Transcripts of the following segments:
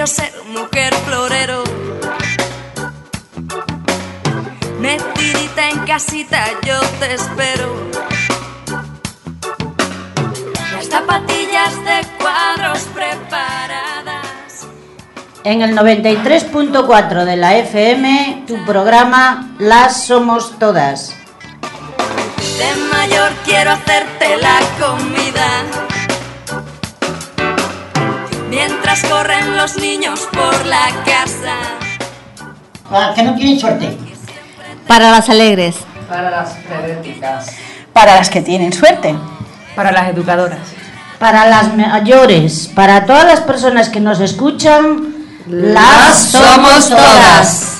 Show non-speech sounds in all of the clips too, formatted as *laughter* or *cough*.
Quiero ser mujer florero. Metidita en casita, yo te espero. Las zapatillas de cuadros preparadas. En el 93.4 de la FM, tu programa Las Somos Todas. De mayor quiero hacerte la comida. Mientras corren los niños por la casa. Ah, que no tienen suerte. Para las alegres. Para las frenéticas. Para las que tienen suerte. Para las educadoras. Para las mayores, para todas las personas que nos escuchan, las somos todas.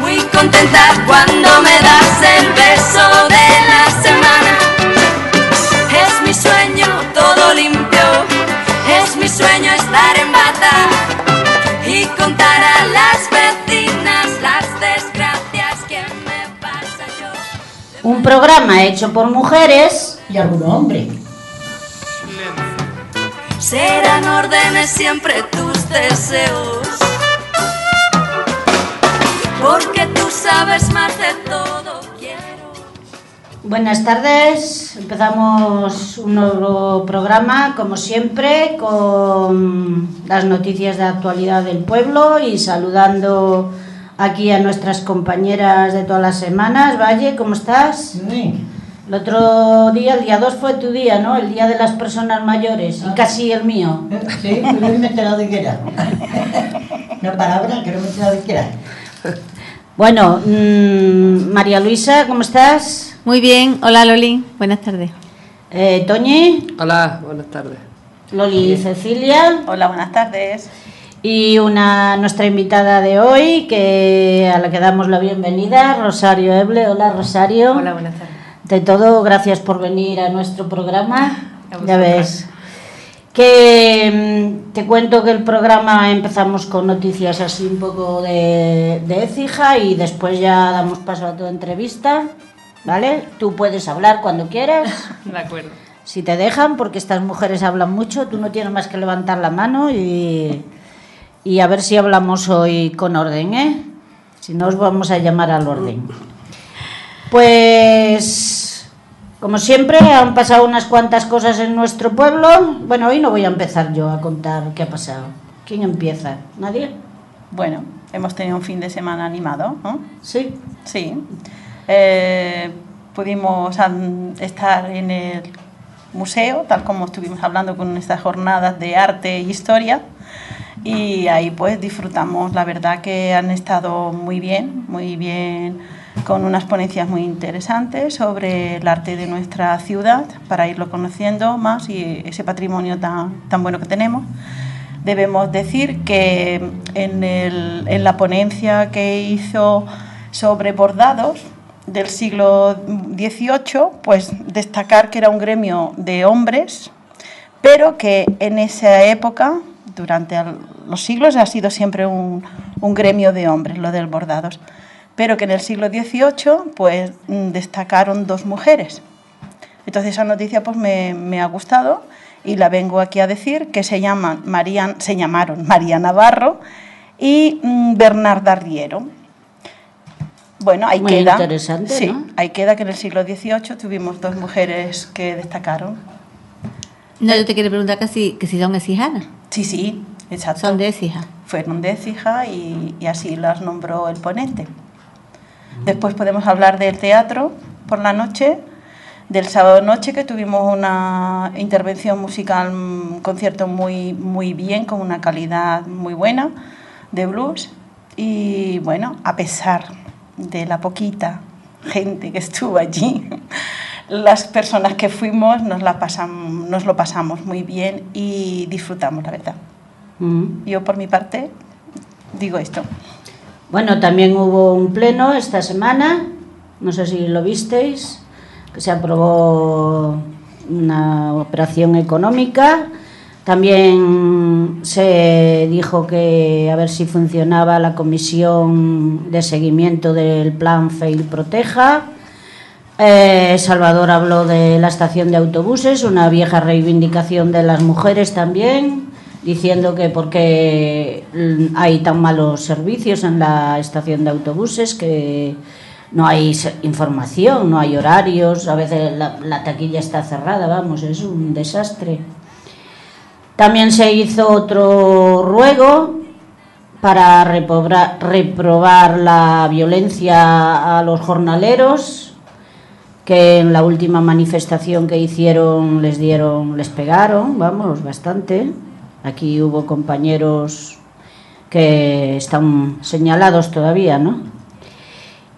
Muy contenta cuando me das el beso de la semana. Mi sueño estar en bata y contar a las vecinas las desgracias que me pasa yo. Un programa hecho por mujeres Y algún hombre. Serán órdenes siempre tus deseos. Porque tú sabes más de todo. Buenas tardes, empezamos un nuevo programa, como siempre, con las noticias de actualidad del pueblo y saludando aquí a nuestras compañeras de todas las semanas. Valle, ¿cómo estás? Sí. El otro día, el día 2 fue tu día, ¿no? El día de las personas mayores y casi el mío. Sí, pero no me he enterado de qué era. *laughs* Una palabra que no me he enterado de era. Bueno, mm, María Luisa, ¿cómo estás? Muy bien. Hola Loli. Buenas tardes. Eh, Toñi, Hola, buenas tardes. Loli y Cecilia. Hola, buenas tardes. Y una nuestra invitada de hoy, que a la que damos la bienvenida, Rosario Eble. Hola Rosario. Hola, buenas tardes. De todo, gracias por venir a nuestro programa. A Ya ves. Que mm, te cuento que el programa empezamos con noticias así un poco de, de Écija y después ya damos paso a tu entrevista. ¿Vale? Tú puedes hablar cuando quieras. *laughs* De acuerdo. Si te dejan, porque estas mujeres hablan mucho, tú no tienes más que levantar la mano y, y a ver si hablamos hoy con orden, ¿eh? Si no, os vamos a llamar al orden. Pues, como siempre, han pasado unas cuantas cosas en nuestro pueblo. Bueno, hoy no voy a empezar yo a contar qué ha pasado. ¿Quién empieza? ¿Nadie? Bueno, hemos tenido un fin de semana animado, ¿no? Sí. Sí. Eh, pudimos estar en el museo, tal como estuvimos hablando con estas jornadas de arte e historia. Y ahí pues disfrutamos, la verdad que han estado muy bien, muy bien, con unas ponencias muy interesantes sobre el arte de nuestra ciudad, para irlo conociendo más y ese patrimonio tan, tan bueno que tenemos. Debemos decir que en, el- en la ponencia que hizo sobre bordados del siglo XVIII, pues destacar que era un gremio de hombres, pero que en esa época, durante los siglos, ha sido siempre un, un gremio de hombres, lo del bordados, pero que en el siglo XVIII, pues mm, destacaron dos mujeres. Entonces esa noticia pues me, me ha gustado y la vengo aquí a decir que se llaman María, se llamaron María Navarro y mm, Bernarda Riero. Bueno, ahí Muy queda. interesante, sí, ¿no? ahí queda que en el siglo XVIII tuvimos dos mujeres que destacaron. No, yo te quería preguntar que si, que si son. Sí, sí, exacto. Son de Écija. Fueron de Écija y, y así las nombró el ponente. Después podemos hablar del teatro por la noche, del sábado noche que tuvimos una intervención musical, un concierto muy, muy bien, con una calidad muy buena de blues. Y bueno, a pesar de la poquita gente que estuvo allí, las personas que fuimos nos, la pasam- nos lo pasamos muy bien y disfrutamos, la verdad. Mm. Yo por mi parte digo esto. Bueno, también hubo un pleno esta semana, no sé si lo visteis, que se aprobó una operación económica. También se dijo que a ver si funcionaba la comisión de seguimiento del plan FEIL Proteja. Eh, Salvador habló de la estación de autobuses, una vieja reivindicación de las mujeres también. diciendo que porque hay tan malos servicios en la estación de autobuses que no hay información, no hay horarios, a veces la taquilla está cerrada, vamos, es un desastre. También se hizo otro ruego para reprobar la violencia a los jornaleros, que en la última manifestación que hicieron les dieron, les pegaron, vamos, bastante. Aquí hubo compañeros que están señalados todavía, ¿no?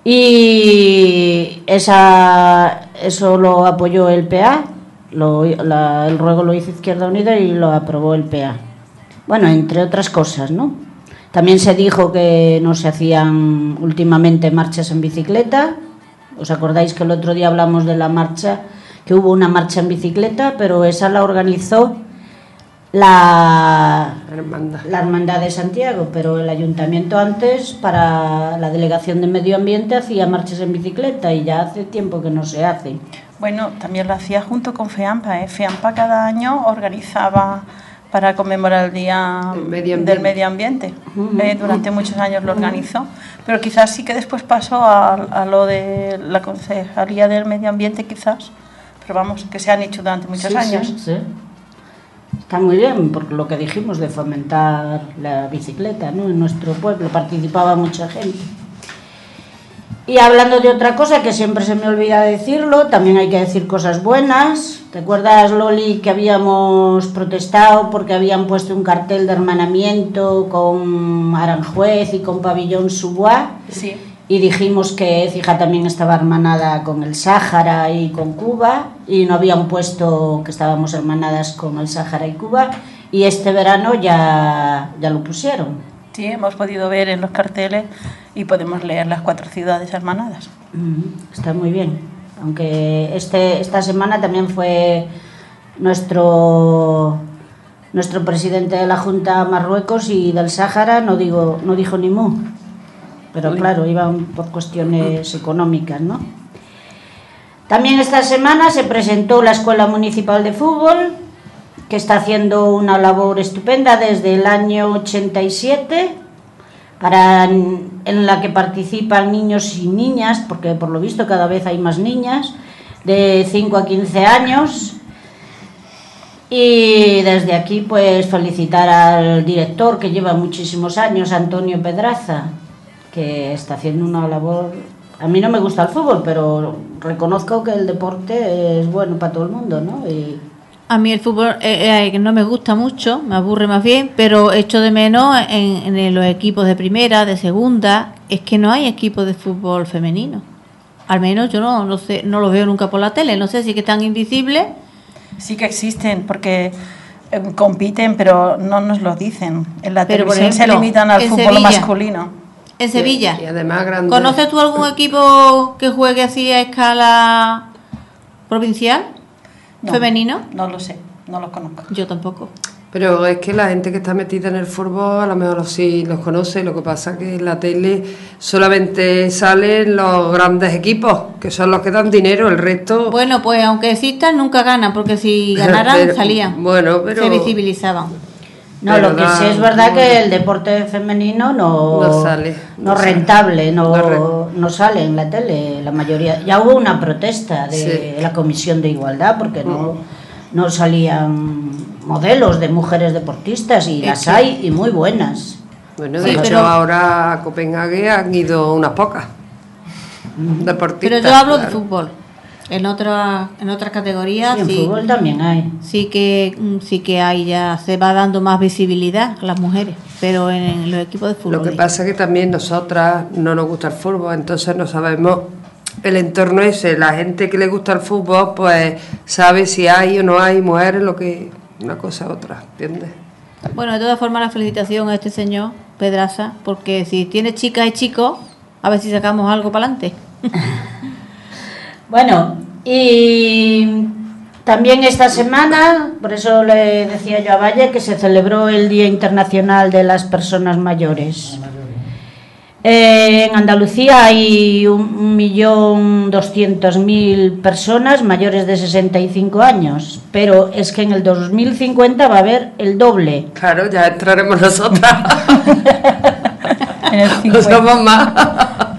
Y esa, eso lo apoyó el PA, lo- la- el ruego lo hizo Izquierda Unida y lo aprobó el PA. Bueno, entre otras cosas, ¿no? También se dijo que no se hacían últimamente marchas en bicicleta. ¿Os acordáis que el otro día hablamos de la marcha, que hubo una marcha en bicicleta, pero esa la organizó la, Hermandad. la Hermandad de Santiago, pero el ayuntamiento antes, para la delegación de medio ambiente, hacía marchas en bicicleta y ya hace tiempo que no se hace. Bueno, también lo hacía junto con FEAMPA. ¿eh? FEAMPA cada año organizaba para conmemorar el Día Del medio ambiente. del Medio Ambiente. ¿eh? Durante muchos años lo organizó, pero quizás sí que después pasó a, a lo de la Concejalía del Medio Ambiente, quizás. Pero vamos, que se han hecho durante muchos Sí, años. sí, sí. Está muy bien, por lo que dijimos de fomentar la bicicleta ¿no? en nuestro pueblo, participaba mucha gente. Y hablando de otra cosa que siempre se me olvida decirlo, también hay que decir cosas buenas. ¿Te acuerdas, Loli, que habíamos protestado porque habían puesto un cartel de hermanamiento con Aranjuez y con Pabellón Subois? Sí. Y dijimos que Fija también estaba hermanada con el Sáhara y con Cuba y no habían puesto que estábamos hermanadas con el Sáhara y Cuba y este verano ya, ya lo pusieron. Sí, hemos podido ver en los carteles y podemos leer las cuatro ciudades hermanadas. Está muy bien. Aunque este, esta semana también fue nuestro, nuestro presidente de la Junta Marruecos y del Sáhara, no, digo, no dijo ni mu. Pero claro, iban por cuestiones económicas, ¿no? También esta semana se presentó la Escuela Municipal de Fútbol, que está haciendo una labor estupenda desde el año 87, para, en la que participan niños y niñas, porque por lo visto cada vez hay más niñas, de 5 a 15 años. Y desde aquí pues felicitar al director que lleva muchísimos años, Antonio Pedraza, que está haciendo una labor... A mí no me gusta el fútbol, pero reconozco que el deporte es bueno para todo el mundo, ¿no? Y A mí el fútbol eh, eh, no me gusta mucho, me aburre más bien, pero echo de menos en, en los equipos de primera, de segunda, es que no hay equipos de fútbol femenino. Al menos yo no, no sé, no los veo nunca por la tele, no sé si que están invisibles. Sí que existen porque eh, compiten, pero no nos lo dicen. En la Pero, televisión se limitan al fútbol Sevilla. masculino. En Sevilla. Y además grande. ¿Conoces tú algún equipo que juegue así a escala provincial? No, ¿Femenino? No lo sé, no lo conozco. Yo tampoco. Pero es que la gente que está metida en el fútbol a lo mejor sí los conoce, lo que pasa que en la tele solamente salen los grandes equipos, que son los que dan dinero, el resto... Bueno, pues aunque existan, nunca ganan, porque si *laughs* ganaran, Pero- salían. bueno, pero- Se visibilizaban. No, lo que sí es verdad que el deporte femenino no, No sale, no no rentable, no, No sale en la tele. La mayoría. Ya hubo una protesta de Sí. la Comisión de Igualdad porque no, no salían modelos de mujeres deportistas y Es las que- hay y muy buenas. Bueno, Sí, de hecho pero- ahora a Copenhague han ido unas pocas deportistas. Pero yo hablo de fútbol. En otra, en otras categorías Sí, en sí, fútbol también hay. sí que mm, sí que hay ya se va dando más visibilidad a las mujeres, pero en, en los equipos de fútbol. Lo que pasa es que también nosotras no nos gusta el fútbol, entonces no sabemos el entorno ese. La gente que le gusta el fútbol, pues sabe si hay o no hay mujeres, lo que una cosa u otra, ¿entiendes? Bueno, de todas formas la felicitación a este señor Pedraza, porque si tiene chicas y chicos, a ver si sacamos algo para adelante. *laughs* Bueno, y también esta semana, por eso le decía yo a Valle que se celebró el Día Internacional de las Personas Mayores. Eh, en Andalucía hay un millón doscientos mil personas mayores de 65 años, pero es que en el 2050 va a haber el doble. Claro, ya entraremos nosotras. *laughs* No 50. somos más.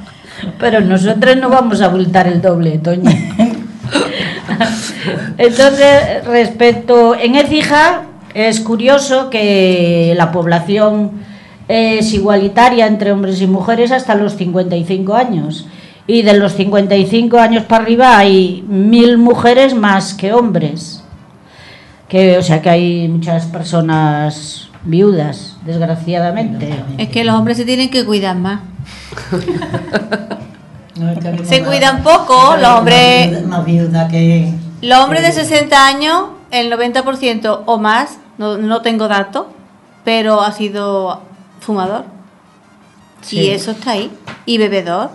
Pero nosotros no vamos a abultar el doble, Toño. *laughs* Entonces, respecto en Écija, es curioso que la población es igualitaria entre hombres y mujeres hasta los 55 años. Y de los 55 años para arriba hay mil mujeres más que hombres. Que, o sea que hay muchas personas viudas, desgraciadamente. Es que los hombres se tienen que cuidar más. *laughs* No, Se cuidan poco, los hombres- Más viuda, más viuda que. Los hombres de 60 años, el 90% o más, no, no tengo datos, pero ha sido fumador. Sí. Y eso está ahí. Y bebedor.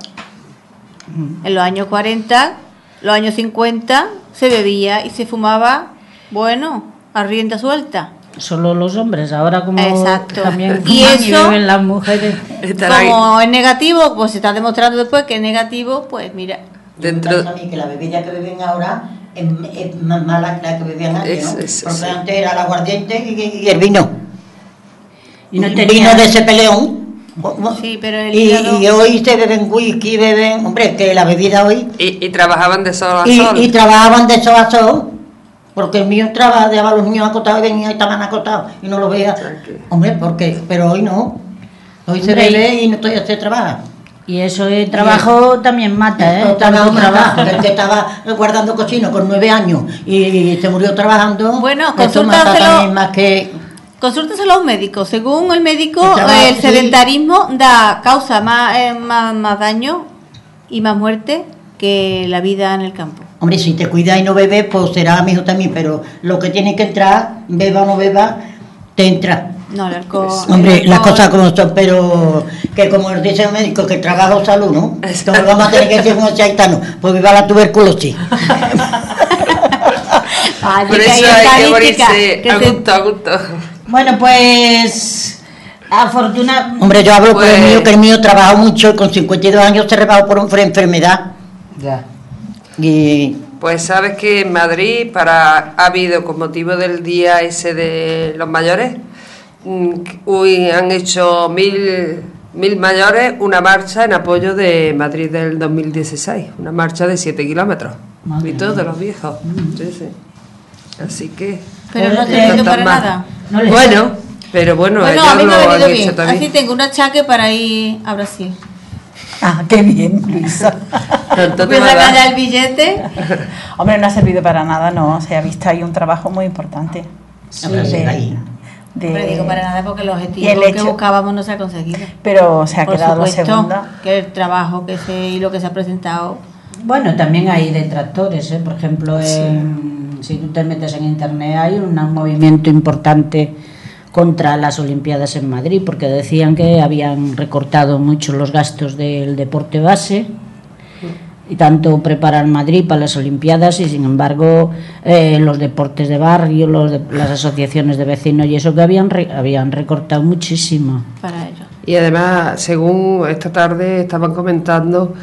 En los años 40, los años 50, se bebía y se fumaba, bueno, a rienda suelta. Solo los hombres, ahora como Exacto. también Y *laughs* eso- las mujeres. Como es negativo, pues se está demostrando después que es negativo, pues mira. dentro. Mí que la bebida que beben ahora es, es más mala que la que bebían antes, Es- ¿no? es- Porque sí. antes era el aguardiente y, y el vino. Y no tenía- vino de ese peleón. Sí, pero el y, hígado- y hoy se beben whisky, beben, hombre, que la bebida hoy Y, y trabajaban de sol a y, sol. y trabajaban de sol a sol, porque el mío trabajaba, dejaba a los niños acostados y venía y estaban acostados y no lo veía. Tranquilo. Hombre, porque, pero hoy no. Hoy se bebe y no todavía se trabaja. Y eso de trabajo también mata, ¿eh? Trabajo, trabajo. El que estaba guardando cocina con nueve años y, se murió trabajando. Bueno, eso mata consúltaselo. también más que. Consúlteselo a un médico. Según el médico, El trabajo, el sí. sedentarismo da causa más, eh, más, más daño y más muerte que la vida en el campo. Hombre, si te cuidas y no bebes, pues será mi hijo también, pero lo que tiene que entrar, beba o no beba, te entra. No, el alcohol. Hombre, el las cosas como son, pero que como dice el médico, que trabajo salud, ¿no? Entonces vamos a tener que decir como chaitano, pues viva la tuberculosis. *laughs* Ay, Por eso hay que morirse a gusto, a gusto. Bueno, pues afortunadamente... Hombre, yo hablo por el Pues- mío, que el mío trabajó mucho y con 52 años se rebajó por una enfermedad. Ya. Y Pues sabes que en Madrid para ha habido con motivo del día ese de los mayores, mm, hoy han hecho mil, mil mayores una marcha en apoyo de Madrid del 2016, una marcha de 7 kilómetros. Madre y todos los viejos. Sí, sí. Así que. Pero no te tantas para más. nada. No bueno, pero bueno, Bueno, a mí me ha lo venido han bien. también. Así tengo un achaque para ir a Brasil. *laughs* Ah, qué bien, Luisa. Tanto te ya el billete. *laughs* Hombre, no ha servido para nada, no. Se ha visto ahí un trabajo muy importante. Sí, ahí. de- Hombre, digo para nada porque el objetivo el que hecho- buscábamos no se ha conseguido. Pero se ha Por quedado la supuesto segunda. que el trabajo que se y lo que se ha presentado. Bueno, también hay detractores, ¿eh? por ejemplo, en- si tú te metes en internet hay un movimiento importante contra las Olimpiadas en Madrid, porque decían que habían recortado mucho los gastos del deporte base y tanto preparar Madrid para las Olimpiadas y sin embargo eh, los deportes de barrio, los de- las asociaciones de vecinos y eso que habían re- habían recortado muchísimo. para ello. Y además, según esta tarde estaban comentando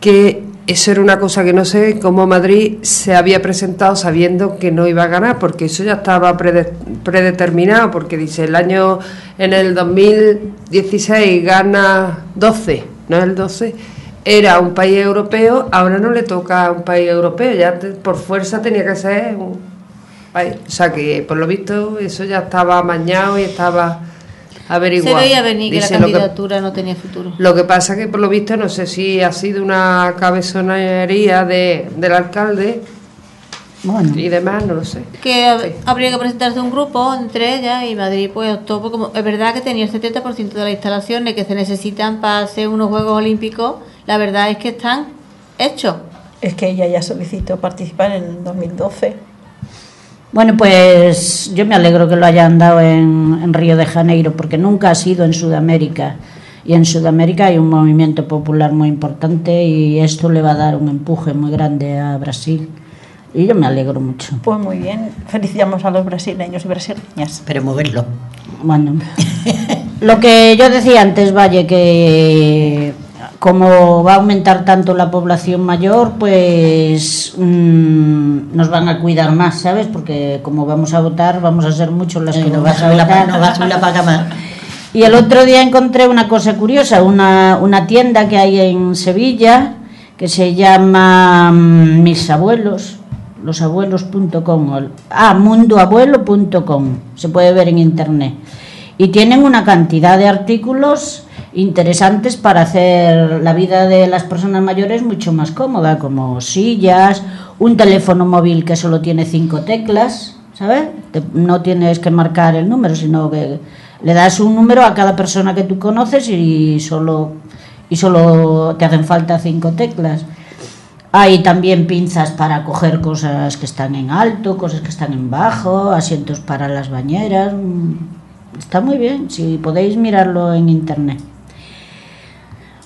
que eso era una cosa que no sé cómo Madrid se había presentado sabiendo que no iba a ganar, porque eso ya estaba prede- predeterminado, porque dice el año en el 2016 gana 12, no es el 12, era un país europeo, ahora no le toca a un país europeo, ya por fuerza tenía que ser un país. O sea que por lo visto eso ya estaba amañado y estaba averiguado. Se veía venir que la Dice lo que- candidatura no tenía futuro. lo que pasa que por lo visto no sé si ha sido una cabezonería de, del alcalde Bueno, y demás, no lo sé. Que Sí. habría que presentarse un grupo entre ellas y Madrid pues optó por como es verdad que tenía el 70% de las instalaciones que se necesitan para hacer unos Juegos Olímpicos, la verdad es que están hechos. Es que ella ya solicitó participar en el 2012. Bueno, pues yo me alegro que lo hayan dado en, en Río de Janeiro, porque nunca ha sido en Sudamérica. Y en Sudamérica hay un movimiento popular muy importante y esto le va a dar un empuje muy grande a Brasil. Y yo me alegro mucho. Pues muy bien, felicitamos a los brasileños y brasileñas. Pero moverlo. Bueno, *laughs* lo que yo decía antes, Valle, que como va a aumentar tanto la población mayor, pues mm, nos van a cuidar más, ¿sabes? Porque como vamos a votar, vamos a ser muchos las que no vas a votar. no a la paga más. Y el otro día encontré una cosa curiosa, una, una tienda que hay en Sevilla que se llama mm, Mis Abuelos, losabuelos.com, ah, mundoabuelo.com, se puede ver en internet. Y tienen una cantidad de artículos interesantes para hacer la vida de las personas mayores mucho más cómoda, como sillas, un teléfono móvil que solo tiene cinco teclas, ¿sabes? Te- no tienes que marcar el número, sino que le das un número a cada persona que tú conoces y solo, y solo te hacen falta cinco teclas. Hay también pinzas para coger cosas que están en alto, cosas que están en bajo, asientos para las bañeras. mm, Está muy bien, si podéis mirarlo en internet.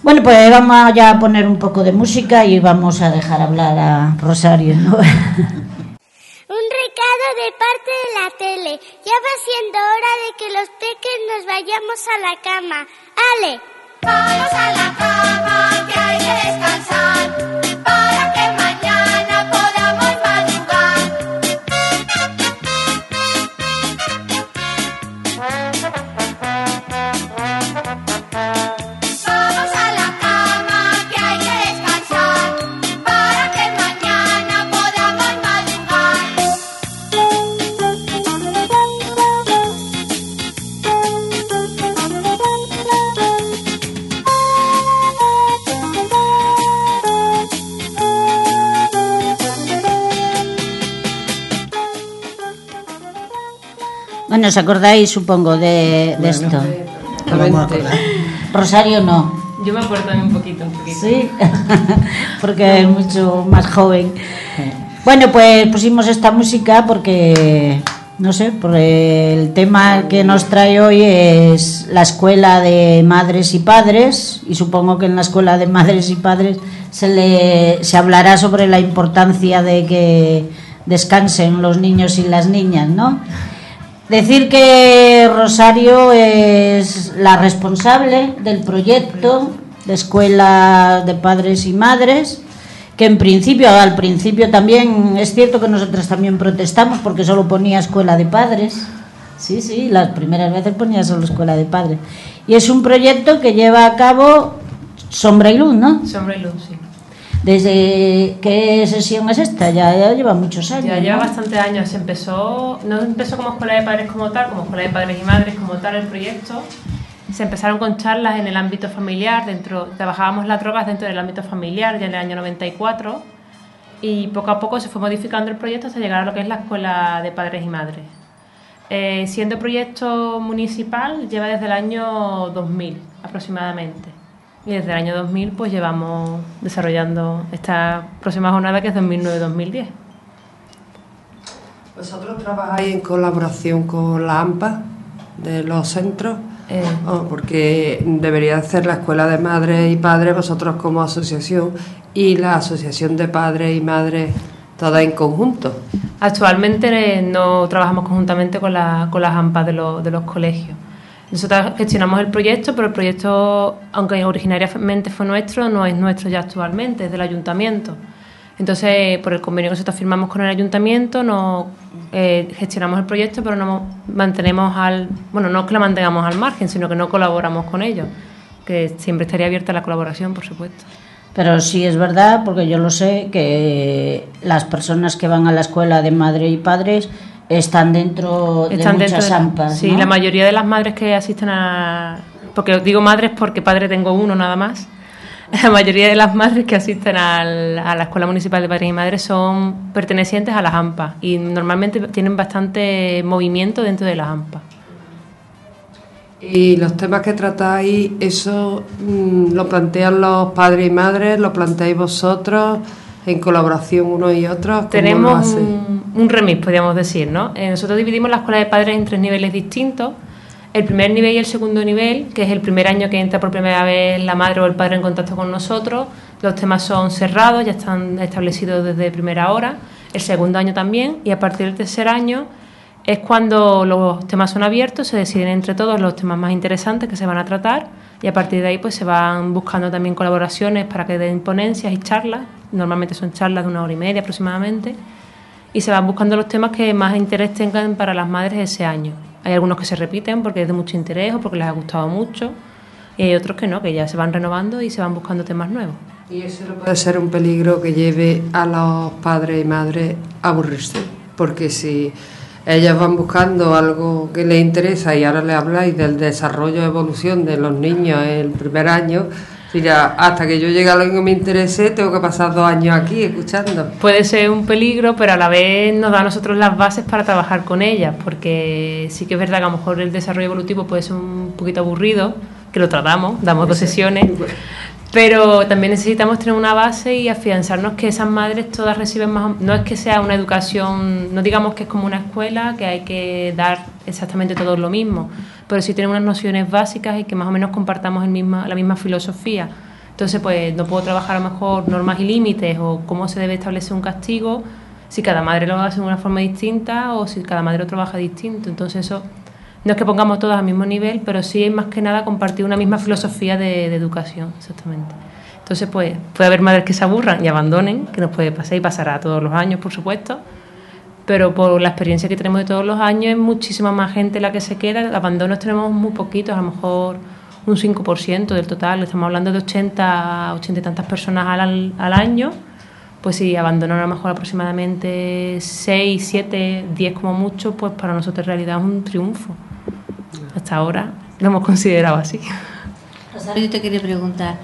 Bueno, pues vamos ya a poner un poco de música y vamos a dejar hablar a Rosario, ¿no? *laughs* Un recado de parte de la tele. Ya va siendo hora de que los peques nos vayamos a la cama. Ale. Vamos a la cama, que hay que descansar, Bueno, ¿os acordáis, supongo, de, de esto? Rosario no. Yo me acuerdo también un poquito, un poquito. Sí, *laughs* porque es mucho más joven. Bueno, pues pusimos esta música porque, no sé, por el tema que nos trae hoy es la escuela de madres y padres y supongo que en la escuela de madres y padres se, le, se hablará sobre la importancia de que descansen los niños y las niñas, ¿no? Decir que Rosario es la responsable del proyecto de escuela de padres y madres, que en principio, al principio también, es cierto que nosotros también protestamos porque solo ponía escuela de padres. Sí, sí, las primeras veces ponía solo escuela de padres. Y es un proyecto que lleva a cabo Sombra y Luz, ¿no? Sombra y luz, sí. ¿Desde qué sesión es esta? Ya, ya lleva muchos años. Ya lleva ¿no? bastantes años. Se empezó, no empezó como escuela de padres como tal, como escuela de padres y madres como tal el proyecto. Se empezaron con charlas en el ámbito familiar, dentro, trabajábamos las drogas dentro del ámbito familiar ya en el año 94 y poco a poco se fue modificando el proyecto hasta llegar a lo que es la escuela de padres y madres. Eh, siendo proyecto municipal lleva desde el año 2000 aproximadamente. Y desde el año 2000 pues llevamos desarrollando esta próxima jornada que es 2009-2010. ¿Vosotros trabajáis en colaboración con la AMPA de los centros? Eh, Oh, porque debería hacer la Escuela de Madres y Padres vosotros como asociación y la Asociación de Padres y Madres todas en conjunto. Actualmente no trabajamos conjuntamente con, la- con las AMPAs de, los- de los colegios. Nosotros gestionamos el proyecto, pero el proyecto, aunque originariamente fue nuestro, no es nuestro ya actualmente, es del ayuntamiento. Entonces, por el convenio que nosotros firmamos con el ayuntamiento, no eh, gestionamos el proyecto, pero no mantenemos al, bueno, no que la mantengamos al margen, sino que no colaboramos con ellos, que siempre estaría abierta la colaboración, por supuesto. Pero sí es verdad, porque yo lo sé, que las personas que van a la escuela de madre y padres están dentro Están de dentro muchas de la- AMPAs. Sí, ¿no? la mayoría de las madres que asisten a. Porque os digo madres porque padre tengo uno nada más. *laughs* La mayoría de las madres que asisten al- a la Escuela Municipal de Padres y Madres son pertenecientes a las AMPA y normalmente tienen bastante movimiento dentro de las AMPA. Y los temas que tratáis, ¿eso mm, lo plantean los padres y madres? ¿Lo planteáis vosotros en colaboración unos y otros? ¿Cómo lo Tenemos un, un remix, podríamos decir, ¿no? Eh, nosotros dividimos la escuela de padres en tres niveles distintos. El primer nivel y el segundo nivel, que es el primer año que entra por primera vez la madre o el padre en contacto con nosotros. Los temas son cerrados, ya están establecidos desde primera hora. El segundo año también. Y a partir del tercer año Es cuando los temas son abiertos, se deciden entre todos los temas más interesantes que se van a tratar y a partir de ahí pues se van buscando también colaboraciones para que den ponencias y charlas. Normalmente son charlas de una hora y media aproximadamente y se van buscando los temas que más interés tengan para las madres ese año. Hay algunos que se repiten porque es de mucho interés o porque les ha gustado mucho y hay otros que no, que ya se van renovando y se van buscando temas nuevos. Y eso no puede ser un peligro que lleve a los padres y madres a aburrirse, porque si ellas van buscando algo que les interesa y ahora les habláis del desarrollo, evolución de los niños en el primer año, dirá, hasta que yo llegue a algo que me interese, tengo que pasar dos años aquí escuchando. Puede ser un peligro, pero a la vez nos da a nosotros las bases para trabajar con ellas, porque sí que es verdad que a lo mejor el desarrollo evolutivo puede ser un poquito aburrido, que lo tratamos, damos dos sesiones, pero también necesitamos tener una base y afianzarnos que esas madres todas reciben más, no es que sea una educación, no digamos que es como una escuela, que hay que dar exactamente todo lo mismo, pero sí tienen unas nociones básicas y que más o menos compartamos el la misma filosofía. Entonces, pues no puedo trabajar a lo mejor normas y límites o cómo se debe establecer un castigo si cada madre lo hace de una forma distinta o si cada madre lo trabaja distinto. Entonces, eso no es que pongamos todas al mismo nivel, pero sí es más que nada compartir una misma filosofía de, de educación, exactamente. Entonces, pues puede haber madres que se aburran y abandonen, que nos puede pasar y pasará todos los años, por supuesto, pero por la experiencia que tenemos de todos los años es muchísima más gente la que se queda. Abandonos tenemos muy poquitos, a lo mejor un 5% del total. Estamos hablando de 80, 80 y tantas personas al, al año. Pues si abandonan a lo mejor aproximadamente 6, 7, 10 como mucho, pues para nosotros en realidad es un triunfo. Hasta ahora lo hemos considerado así. Rosario, yo te quería preguntar,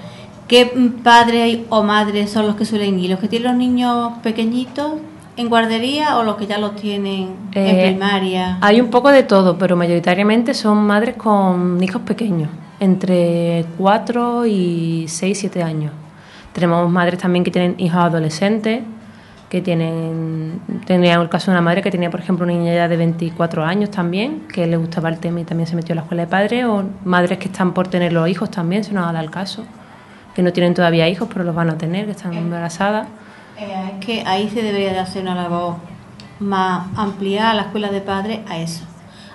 ¿qué padres o madres son los que suelen ir? ¿Los que tienen los niños pequeñitos en guardería o los que ya los tienen en Eh, primaria? Hay un poco de todo, pero mayoritariamente son madres con hijos pequeños, entre 4 y 6, 7 años. Tenemos madres también que tienen hijos adolescentes, que tienen, tenía el caso de una madre que tenía, por ejemplo, una niña ya de 24 años también, que le gustaba el tema y también se metió a la escuela de padres, o madres que están por tener los hijos también, si nos ha dado el caso, que no tienen todavía hijos, pero los van a tener, que están embarazadas. Eh, es que ahí se debería de hacer una labor más ampliada a la escuela de padres a eso.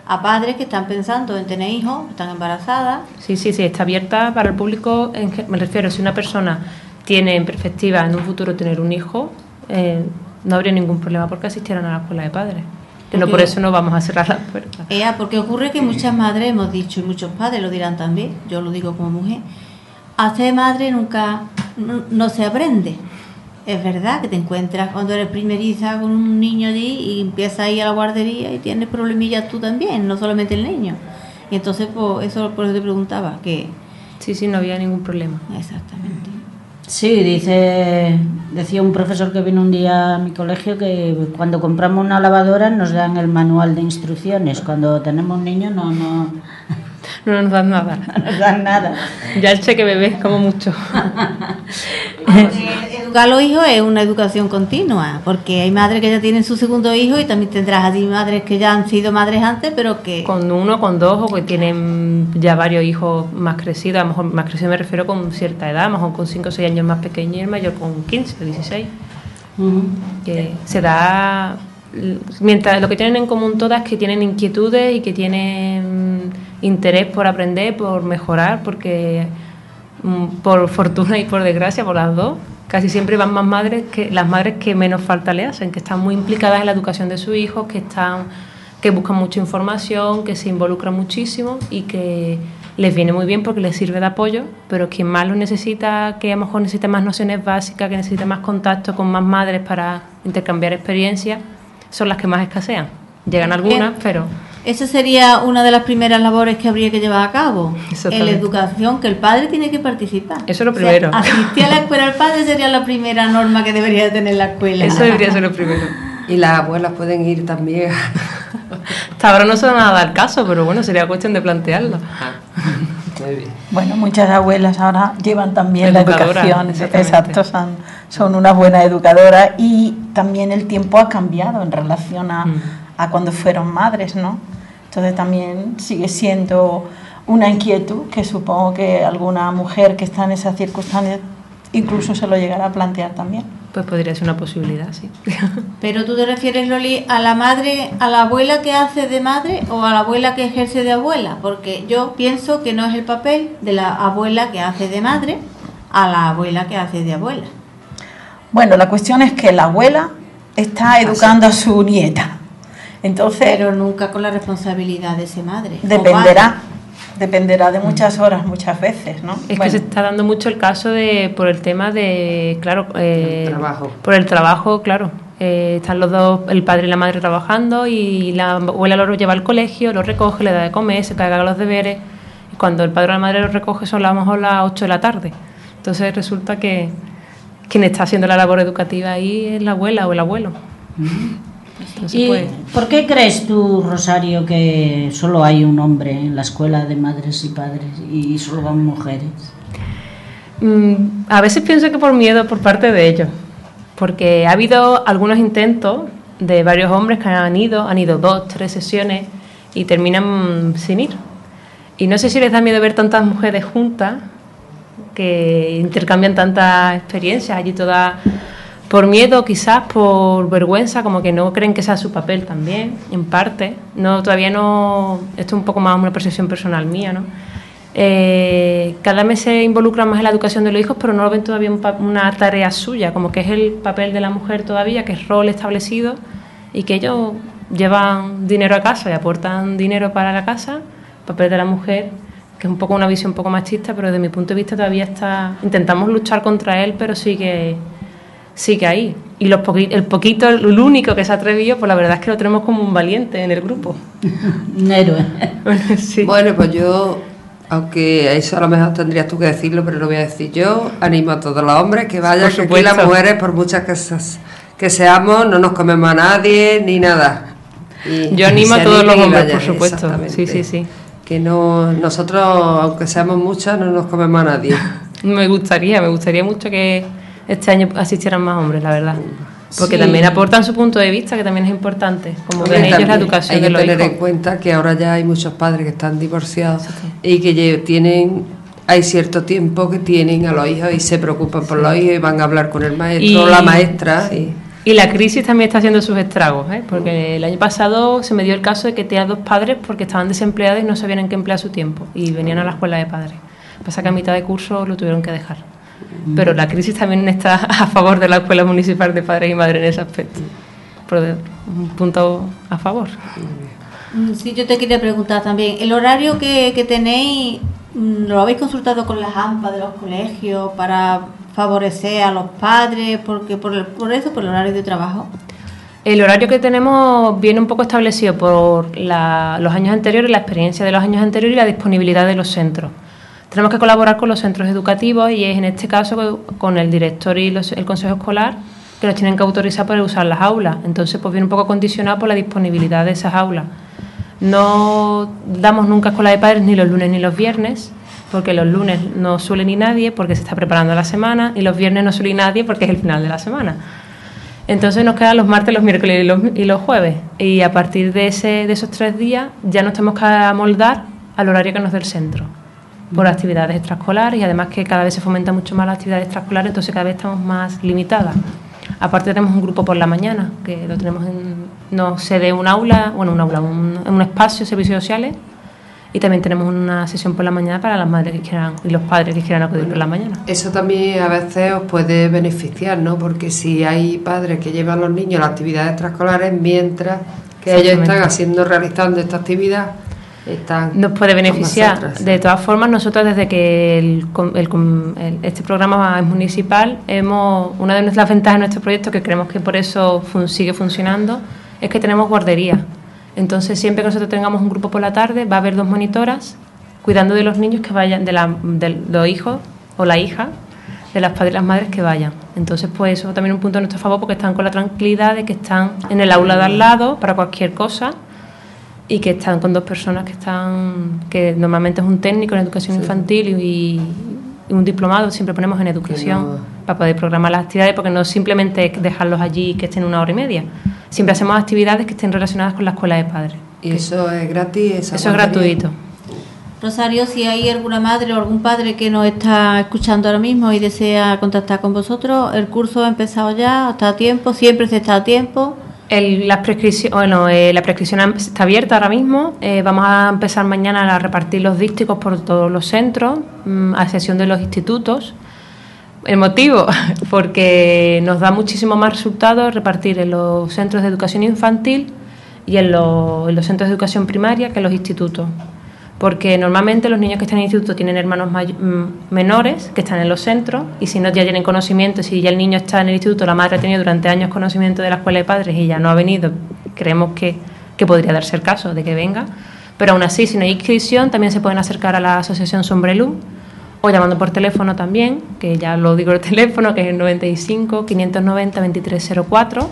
A padres que están pensando en tener hijos, están embarazadas, Sí, sí, sí, está abierta para el público. en me refiero, si una persona tiene en perspectiva en un futuro tener un hijo, eh, no habría ningún problema porque asistieran a la escuela de padres. No por eso no vamos a cerrar las puertas. Ea, porque ocurre que muchas madres hemos dicho, y muchos padres lo dirán también, yo lo digo como mujer, hacer madre nunca, no, no se aprende. Es verdad que te encuentras cuando eres primeriza con un niño allí y empiezas a ir a la guardería y tienes problemillas tú también, no solamente el niño. Y entonces, pues, eso por eso te preguntaba, que Sí, sí, no había ningún problema. exactamente. Sí, dice, decía un profesor que vino un día a mi colegio que cuando compramos una lavadora nos dan el manual de instrucciones. Cuando tenemos niños no, no, *laughs* No nos dan nada. *laughs* no nos dan nada. Ya el cheque bebé, como mucho. *laughs* Educar a los hijos es una educación continua, porque hay madres que ya tienen su segundo hijo y también tendrás a ti madres que ya han sido madres antes, pero que... Con uno, con dos, o que tienen ya varios hijos más crecidos, a lo mejor más crecido me refiero con cierta edad, a lo mejor con 5 o 6 años más pequeño y el mayor con 15 o 16. Ujú. que se da mientras lo que tienen en común todas es que tienen inquietudes y que tienen interés por aprender, por mejorar, porque mm, por fortuna y por desgracia, por las dos, casi siempre van más madres que las madres que menos falta le hacen, que están muy implicadas en la educación de sus hijos, que están que buscan mucha información, que se involucran muchísimo y que les viene muy bien porque les sirve de apoyo, pero quien más lo necesita, que a lo mejor necesita más nociones básicas, que necesita más contacto con más madres para intercambiar experiencias, son las que más escasean. Llegan algunas, pero Esa sería una de las primeras labores que habría que llevar a cabo. En la educación, que el padre tiene que participar. Eso es lo O sea, primero. asistir a la escuela al padre sería la primera norma que debería de tener la escuela. eso debería ser lo primero. Y las abuelas pueden ir también. Hasta ahora no se van a dar caso, pero bueno, sería cuestión de plantearlo. Muy bien. Bueno, muchas abuelas ahora llevan también la educación. Exacto, son, son unas buenas educadoras y también el tiempo ha cambiado en relación a, Mm. A cuando fueron madres, ¿no? Entonces también sigue siendo una inquietud que supongo que alguna mujer que está en esas circunstancias incluso se lo llegará a plantear también. pues podría ser una posibilidad, sí. *laughs* Pero tú te refieres, Loli, a la madre, a la abuela que hace de madre o a la abuela que ejerce de abuela, porque yo pienso que no es el papel de la abuela que hace de madre a la abuela que hace de abuela. Bueno, la cuestión es que la abuela está educando a su nieta. Entonces, Pero nunca con la responsabilidad de ser madre. dependerá, dependerá de muchas horas, muchas veces, ¿no? Es que se está dando mucho el caso de por el tema de, claro, eh, El trabajo. Por el trabajo, claro. Eh, están los dos, el padre y la madre trabajando y la abuela lo lleva al colegio, lo recoge, le da de comer, se carga los deberes. Y cuando el padre o la madre lo recoge son a lo mejor las 8 de la tarde. Entonces resulta que quien está haciendo la labor educativa ahí es la abuela o el abuelo. ¿Y por qué crees tú, Rosario, que solo hay un hombre en la escuela de madres y padres y solo van mujeres? Mm, a veces pienso que por miedo por parte de ellos, porque ha habido algunos intentos de varios hombres que han ido, han ido dos, tres sesiones y terminan sin ir. Y no sé si les da miedo ver tantas mujeres juntas que intercambian tantas experiencias allí todas por miedo, quizás por vergüenza, como que no creen que sea su papel también, en parte. No, todavía no. Esto es un poco más una percepción personal mía, ¿no? Eh, cada vez se involucran más en la educación de los hijos, pero no lo ven todavía una tarea suya, como que es el papel de la mujer todavía, que es rol establecido y que ellos llevan dinero a casa y aportan dinero para la casa, papel de la mujer, que es un poco una visión un poco machista, pero desde mi punto de vista todavía está, intentamos luchar contra él, pero sigue, sigue ahí. Y los poqui- el poquito, el único que se ha atrevido, pues la verdad es que lo tenemos como un valiente en el grupo. *laughs* Un héroe. *laughs* sí. Bueno, pues yo, aunque eso a lo mejor tendrías tú que decirlo, pero lo voy a decir yo, animo a todos los hombres que vayan, que aquí las mujeres, por muchas que, se- que seamos, no nos comemos a nadie ni nada. Y- Yo animo y a todos los hombres, vayan, por supuesto. Sí, sí, sí. Que no, nosotros, aunque seamos muchas, no nos comemos a nadie. *laughs* Me gustaría, me gustaría mucho que este año asistieran más hombres, la verdad. Porque Sí. también aportan su punto de vista, que también es importante, como ven ellos la educación Hay de que los tener hijos. en cuenta que ahora ya hay muchos padres que están divorciados y que tienen, hay cierto tiempo que tienen a los hijos y se preocupan por los hijos y van a hablar con el maestro o la maestra. Y, Y la crisis también está haciendo sus estragos, ¿eh? porque el año pasado se me dio el caso de que tenía dos padres porque estaban desempleados y no sabían en qué emplear su tiempo y venían a la escuela de padres. Pasa que a mitad de curso lo tuvieron que dejar. Pero la crisis también está a favor de la escuela municipal de padres y madres en ese aspecto. Un punto a favor. Mm, Sí, yo te quería preguntar también, ¿el horario que, que tenéis mm, lo habéis consultado con las AMPA de los colegios para favorecer a los padres? porque Por, el- por eso, por el horario de trabajo. El horario que tenemos viene un poco establecido por la- los años anteriores, la experiencia de los años anteriores y la disponibilidad de los centros. Tenemos que colaborar con los centros educativos y es en este caso con el director y los- el consejo escolar que nos tienen que autorizar para usar las aulas. Entonces, pues viene un poco condicionado por la disponibilidad de esas aulas. No damos nunca escuela de padres ni los lunes ni los viernes, porque los lunes no suele ni nadie porque se está preparando la semana y los viernes no suele ir nadie porque es el final de la semana. Entonces nos quedan los martes, los miércoles y los, y los jueves. Y a partir de, ese, de esos tres días ya nos tenemos que amoldar al horario que nos dé el centro, por actividades extraescolares y además que cada vez se fomenta mucho más la actividad extraescolar, entonces cada vez estamos más limitadas. Aparte tenemos un grupo por la mañana, que lo tenemos en, nos cede un aula, bueno, un aula, un, un espacio, servicios sociales, y también tenemos una sesión por la mañana para las madres que quieran y los padres que quieran acudir por la mañana. Eso también a veces os puede beneficiar, ¿no? Porque si hay padres que llevan a los niños a las actividades extraescolares mientras que ellos están haciendo, realizando esta actividad, están nos puede beneficiar. De todas formas, nosotros desde que el, el el- este programa es municipal, hemos una de nuestras ventajas de nuestro proyecto, que creemos que por eso fun- sigue funcionando, es que tenemos guardería. Entonces, siempre que nosotros tengamos un grupo por la tarde, va a haber dos monitoras cuidando de los niños que vayan, de, la- de los hijos o la hija, de las padres y las madres que vayan. Entonces, pues eso también es un punto a nuestro favor porque están con la tranquilidad de que están en el aula de al lado para cualquier cosa y que están con dos personas que están, que normalmente es un técnico en educación infantil y, y un diplomado, siempre ponemos en educación no- para poder programar las actividades, porque no simplemente es dejarlos allí y que estén una hora y media, siempre hacemos actividades que estén relacionadas con la escuela de padres. Y eso es gratis. esa Eso es gratuito. Rosario, si hay alguna madre o algún padre que nos está escuchando ahora mismo y desea contactar con vosotros, el curso ha empezado ya, está a tiempo, siempre se está a tiempo. El- las prescripción- bueno, eh, la prescripción está abierta ahora mismo. Eh, vamos a empezar mañana a repartir los dísticos por todos los centros, mm, a excepción de los institutos. El motivo, *laughs* porque nos da muchísimo más resultados repartir en los centros de educación infantil y en los centros de educación primaria que en los institutos. Porque normalmente los niños que están en el instituto tienen hermanos mm, menores que están en los centros y si no ya tienen conocimiento, si ya el niño está en el instituto, la madre ha tenido durante años conocimiento de la escuela de padres y ya no ha venido, creemos que, que podría darse el caso de que venga. Pero aún así, si no hay inscripción, también se pueden acercar a la asociación Sombreluz o llamando por teléfono también, que ya lo digo el *laughs* teléfono, que es el 95 590 2304,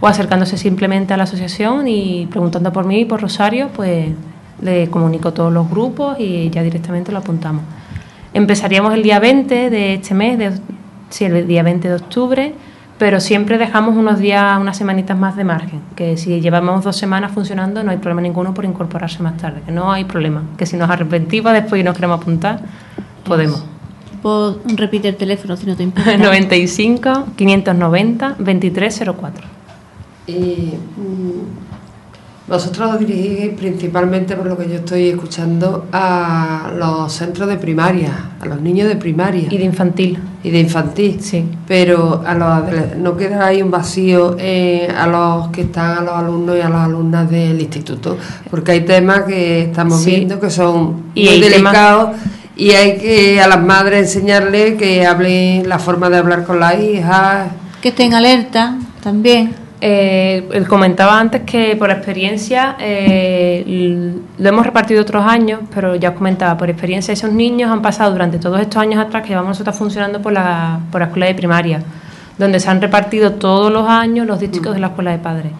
o acercándose simplemente a la asociación y preguntando por mí y por Rosario, pues le comunico todos los grupos y ya directamente lo apuntamos. Empezaríamos el día 20 de este mes, de, sí, el día 20 de octubre, pero siempre dejamos unos días, unas semanitas más de margen, que si llevamos dos semanas funcionando no hay problema ninguno por incorporarse más tarde, que no hay problema, que si nos arrepentimos después y nos queremos apuntar, podemos. Pues repite el teléfono si no te importa. 95 590 2304. Y mm, vosotros os dirigís principalmente, por lo que yo estoy escuchando, a los centros de primaria, a los niños de primaria Y de infantil. y de infantil. Sí. Pero a los no queda ahí un vacío eh, a los que están a los alumnos y a las alumnas del instituto, porque hay temas que estamos Sí. viendo que son Y muy temas- delicados y hay que a las madres enseñarles que hablen la forma de hablar con las hijas. Que estén alerta también. Eh, comentaba antes que por experiencia, eh, lo hemos repartido otros años, pero ya os comentaba, por experiencia esos niños han pasado durante todos estos años atrás que llevamos nosotros funcionando por la, por la escuela de primaria, donde se han repartido todos los años los dísticos de la escuela de padres.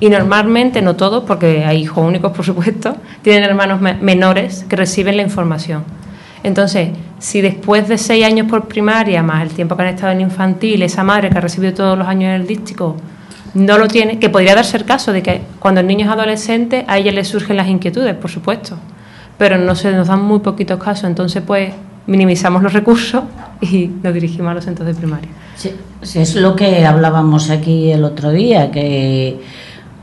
Y normalmente, no todos, porque hay hijos únicos, por supuesto, *laughs* tienen hermanos me- menores que reciben la información. Entonces, si después de seis años por primaria, más el tiempo que han estado en infantil, esa madre que ha recibido todos los años el dístico, no lo tiene, que podría darse el caso de que cuando el niño es adolescente a ella le surgen las inquietudes, por supuesto, pero no se nos dan muy poquitos casos, entonces pues minimizamos los recursos y nos dirigimos a los centros de primaria. Sí, sí, es lo que hablábamos aquí el otro día, que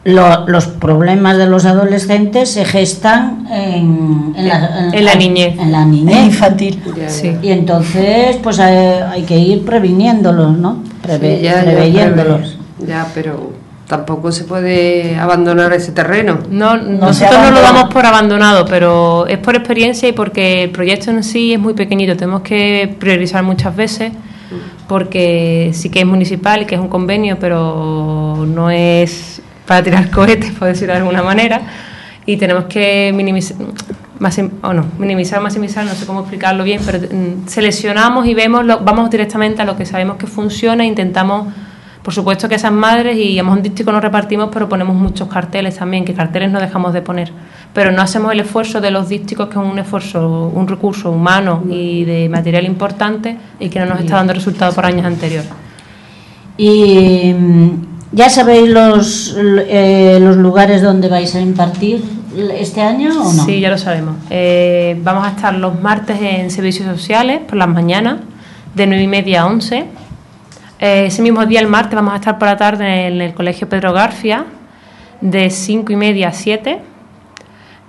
lo- los problemas de los adolescentes se gestan en, en la, En la niñez. En la niñez. infantil. Sí. Y entonces, pues hay, hay que ir previniéndolos, ¿no? Preve- Sí, ya, ya, preveyéndolos. Ya, pero tampoco se puede abandonar ese terreno. No, se nosotros no lo damos por abandonado, pero es por experiencia y porque el proyecto en sí es muy pequeñito. Tenemos que priorizar muchas veces porque sí que es municipal y que es un convenio, pero no es para tirar *laughs* cohetes, por decirlo de alguna manera. Y tenemos que minimizar, o no, minimizar, maximizar, no sé cómo explicarlo bien, pero mm, seleccionamos y vemos, lo- vamos directamente a lo que sabemos que funciona e intentamos por supuesto que esas madres y a un dístico no repartimos, pero ponemos muchos carteles también, que carteles no dejamos de poner. Pero no hacemos el esfuerzo de los dísticos, que es un esfuerzo, un recurso humano y de material importante y que no nos está dando resultados por años anteriores. Y mm, ya sabéis los, eh, los lugares donde vais a impartir este año o no? Sí, ya lo sabemos. Eh, vamos a estar los martes en servicios sociales por las mañanas, de 9 y media a 11. Eh, ese mismo día, el martes, vamos a estar por la tarde en el Colegio Pedro García, de 5 y media a 7.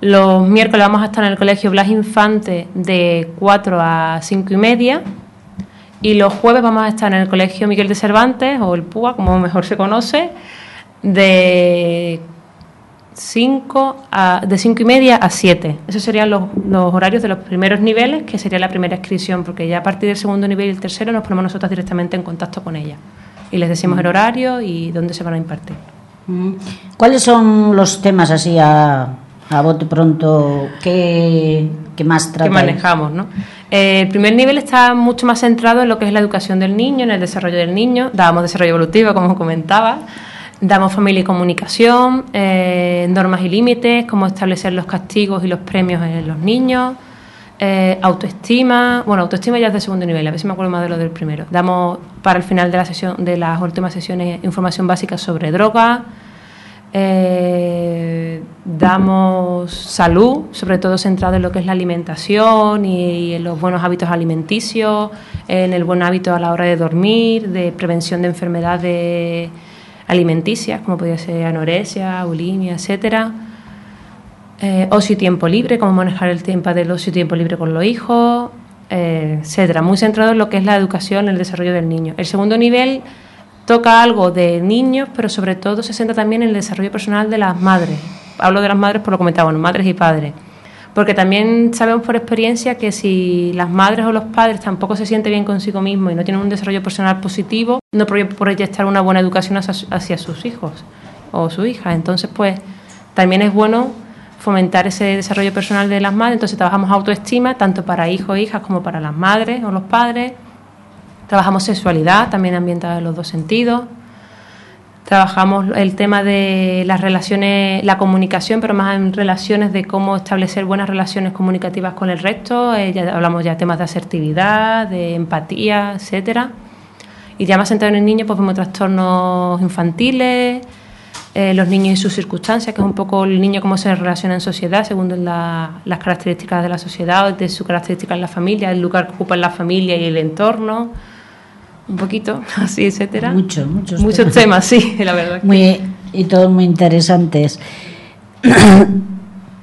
Los miércoles vamos a estar en el Colegio Blas Infante, de 4 a 5 y media. Y los jueves vamos a estar en el Colegio Miguel de Cervantes, o el PUA, como mejor se conoce, de 5 a, de cinco y media a 7. Esos serían los, los horarios de los primeros niveles, que sería la primera inscripción, porque ya a partir del segundo nivel y el tercero nos ponemos nosotros directamente en contacto con ella. Y les decimos el horario y dónde se van a impartir. Mm. ¿Cuáles son los temas así a, a bote pronto que, que más que tratáis? manejamos, ¿no? Eh, el primer nivel está mucho más centrado en lo que es la educación del niño, en el desarrollo del niño. Dábamos desarrollo evolutivo, como comentaba. Damos familia y comunicación, eh, normas y límites, cómo establecer los castigos y los premios en los niños, eh, autoestima. Bueno, autoestima ya es de segundo nivel, a ver si me acuerdo más de lo del primero. Damos para el final de la sesión, de las últimas sesiones, información básica sobre drogas, Eh, damos salud, sobre todo centrado en lo que es la alimentación y, en los buenos hábitos alimenticios, en el buen hábito a la hora de dormir, de prevención de enfermedades alimenticias, como podría ser anorexia, bulimia, etcétera. Eh, ocio y tiempo libre, cómo manejar el tiempo del ocio y tiempo libre con los hijos, eh, etcétera. Muy centrado en lo que es la educación, el desarrollo del niño. El segundo nivel toca algo de niños, pero sobre todo se centra también en el desarrollo personal de las madres. Hablo de las madres por lo comentaba, madres y padres. Porque también sabemos por experiencia que si las madres o los padres tampoco se sienten bien consigo mismos y no tienen un desarrollo personal positivo, no pueden proyectar una buena educación hacia, sus hijos o su hija. Entonces, pues también es bueno fomentar ese desarrollo personal de las madres. Entonces trabajamos autoestima tanto para hijos e hijas como para las madres o los padres Trabajamos sexualidad, también ambientada en los dos sentidos. Trabajamos el tema de las relaciones, la comunicación, pero más en relaciones de cómo establecer buenas relaciones comunicativas con el resto. Eh, ya hablamos ya de temas de asertividad, de empatía, etcétera. Y ya más centrado en el niño, pues vemos trastornos infantiles, eh, los niños y sus circunstancias, que es un poco el niño cómo se relaciona en sociedad, según las características de la sociedad, de sus características en la familia, el lugar que ocupa en la familia y el entorno un poquito, *laughs* así, etcétera. Muchos, muchos. Muchos temas, sí, *laughs* la verdad. Muy, y todos muy interesantes. *coughs*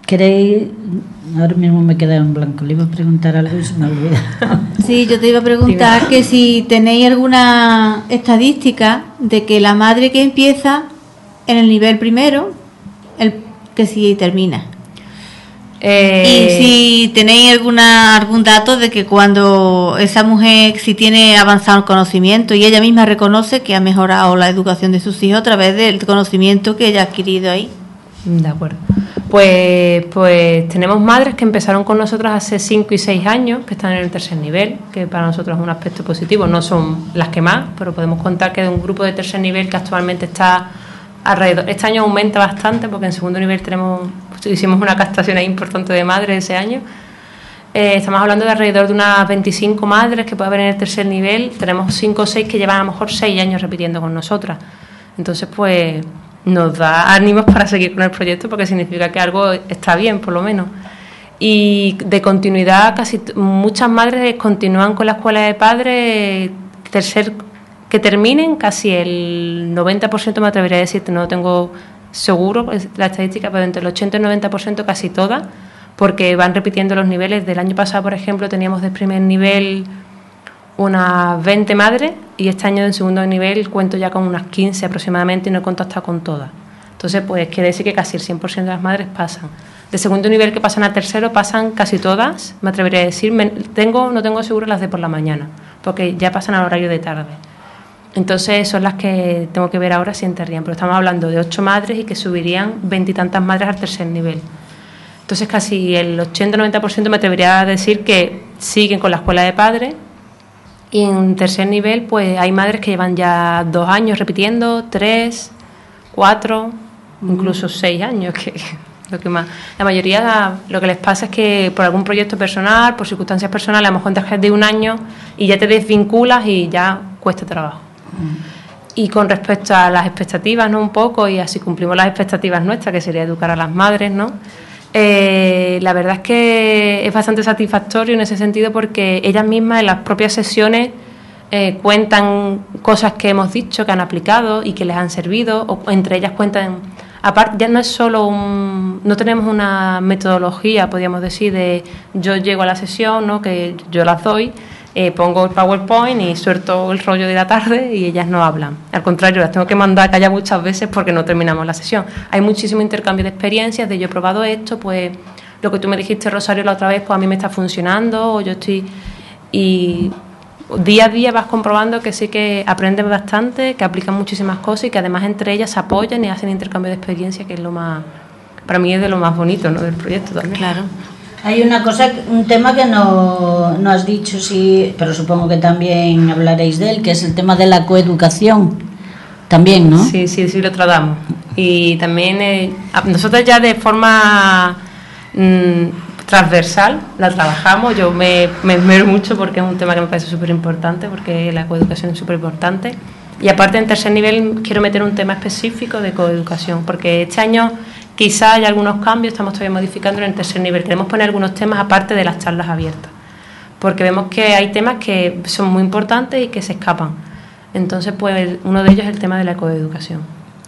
¿Queréis? Ahora mismo me he quedado en blanco. Le iba a preguntar algo y se me ha olvidado. *laughs* Sí, yo te iba a preguntar que si tenéis alguna estadística de que la madre que empieza en el nivel primero, el que si termina. Eh, Y si tenéis alguna, algún dato de que cuando esa mujer, si tiene avanzado el conocimiento y ella misma reconoce que ha mejorado la educación de sus hijos a través del conocimiento que ella ha adquirido ahí. De acuerdo. Pues, pues tenemos madres que empezaron con nosotros hace 5 y 6 años, que están en el tercer nivel, que para nosotros es un aspecto positivo. No son las que más, pero podemos contar que de un grupo de tercer nivel que actualmente está alrededor. Este año aumenta bastante porque en segundo nivel tenemos hicimos una captación ahí importante de madres ese año. Eh, estamos hablando de alrededor de unas 25 madres que puede haber en el tercer nivel. Tenemos 5 o 6 que llevan a lo mejor 6 años repitiendo con nosotras. Entonces, pues nos da ánimos para seguir con el proyecto porque significa que algo está bien, por lo menos. Y de continuidad, casi muchas madres continúan con la escuela de padres, tercer, que terminen casi el 90%, me atrevería a decir, no tengo seguro la estadística, pero entre el 80 y el 90% casi todas, porque van repitiendo los niveles. Del año pasado, por ejemplo, teníamos de primer nivel unas 20 madres y este año en segundo nivel cuento ya con unas 15 aproximadamente y no he contactado con todas. Entonces, pues quiere decir que casi el 100% de las madres pasan. De segundo nivel que pasan a tercero pasan casi todas, me atrevería a decir. Tengo, no tengo seguro las de por la mañana, porque ya pasan al horario de tarde. Entonces son las que tengo que ver ahora si entrarían. Pero estamos hablando de ocho madres y que subirían veintitantas madres al tercer nivel. Entonces casi el 80-90% me atrevería a decir que siguen con la escuela de padres. Y en tercer nivel, pues hay madres que llevan ya dos años repitiendo, tres, cuatro, incluso seis años, que *laughs* lo que más. La mayoría lo que les pasa es que por algún proyecto personal, por circunstancias personales, a lo mejor dejas de un año y ya te desvinculas y ya cuesta trabajo. Y con respecto a las expectativas, ¿no? Un poco, y así cumplimos las expectativas nuestras, que sería educar a las madres, ¿no? Eh, la verdad es que es bastante satisfactorio en ese sentido porque ellas mismas en las propias sesiones eh, cuentan cosas que hemos dicho, que han aplicado y que les han servido, o entre ellas cuentan, aparte ya no es solo un, no tenemos una metodología, podríamos decir, de yo llego a la sesión, ¿no? que yo las doy, eh, pongo el PowerPoint y suelto el rollo de la tarde y ellas no hablan. Al contrario, las tengo que mandar a callar muchas veces porque no terminamos la sesión. Hay muchísimo intercambio de experiencias, de yo he probado esto, pues lo que tú me dijiste, Rosario, la otra vez, pues a mí me está funcionando, o yo estoy... Y día a día vas comprobando que sí que aprenden bastante, que aplican muchísimas cosas y que además entre ellas se apoyan y hacen intercambio de experiencia, que es lo más... Para mí es de lo más bonito ¿no? del proyecto también. Claro. Hay una cosa, un tema que no, no has dicho, sí, pero supongo que también hablaréis de él, que es el tema de la coeducación. También, ¿no? Sí, sí, sí lo tratamos. Y también eh, nosotros ya de forma mm, transversal la trabajamos. Yo me, me esmero mucho porque es un tema que me parece súper importante, porque la coeducación es súper importante. Y aparte en tercer nivel quiero meter un tema específico de coeducación, porque este año quizá hay algunos cambios, estamos todavía modificando en el tercer nivel. Queremos poner algunos temas aparte de las charlas abiertas, porque vemos que hay temas que son muy importantes y que se escapan. Entonces, pues uno de ellos es el tema de la coeducación.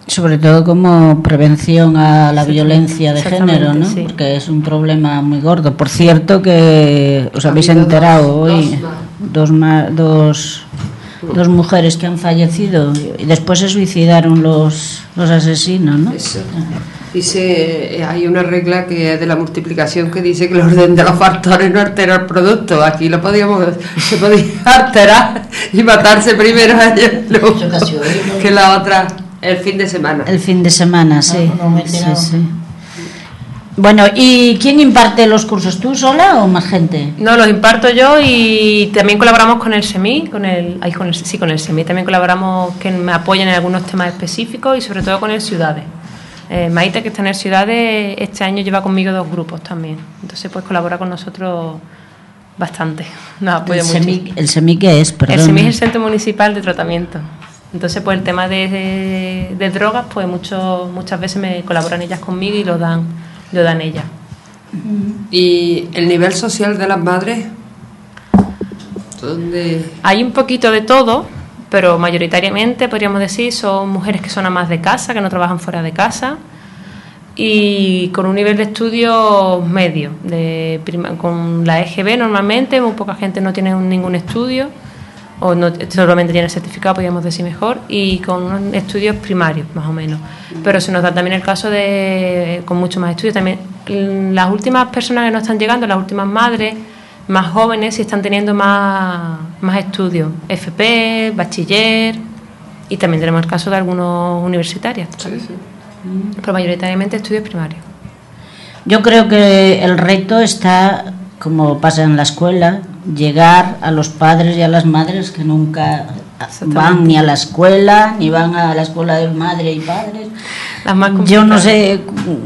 Sobre todo como prevención a la violencia de género, ¿no? sí. Porque es un problema muy gordo. Por cierto que os Ha habéis enterado dos- hoy dos más. dos, dos, dos mujeres que han fallecido y después se suicidaron los, los asesinos, ¿no? Eso. Dice, eh, hay una regla que es de la multiplicación que dice que el orden de los factores no altera el producto. Aquí lo podíamos, se podía *laughs* alterar y matarse primero a *laughs* que la otra el fin de semana. El fin de semana, sí. no sí. Bueno, ¿y quién imparte los cursos? ¿Tú sola o más gente? No, los imparto yo y también colaboramos con el SEMI, con el, ay, con el, sí, con el SEMI, también colaboramos que me apoyan en algunos temas específicos y sobre todo con el Ciudades. Eh, Maite, que está en el Ciudades, este año lleva conmigo dos grupos también, entonces pues colabora con nosotros bastante, nos apoya El mucho. SEMI, ¿El SEMI qué es? Perdón. El SEMI es el Centro Municipal de Tratamiento. Entonces, pues el tema de, de- de drogas, pues mucho, muchas veces me colaboran ellas conmigo y lo dan, lo dan ellas. Y el nivel social de las madres, Hay un poquito de todo, pero mayoritariamente podríamos decir son mujeres que son amas de casa, que no trabajan fuera de casa y con un nivel de estudio medio, de con la EGB normalmente, muy poca gente no tiene ningún estudio o no, solamente tiene certificado, podríamos decir mejor, y con estudios primarios más o menos. Pero se nos da también el caso de con mucho más estudios. También las últimas personas que nos están llegando, las últimas madres más jóvenes, sí están teniendo más, más estudios, FP, bachiller, y también tenemos el caso de algunos universitarios. también. Pero mayoritariamente estudios primarios. Yo creo que el reto está, como pasa en la escuela, llegar a los padres y a las madres que nunca van ni a la escuela, ni van a la escuela de madre y padres. Las más Yo no sé,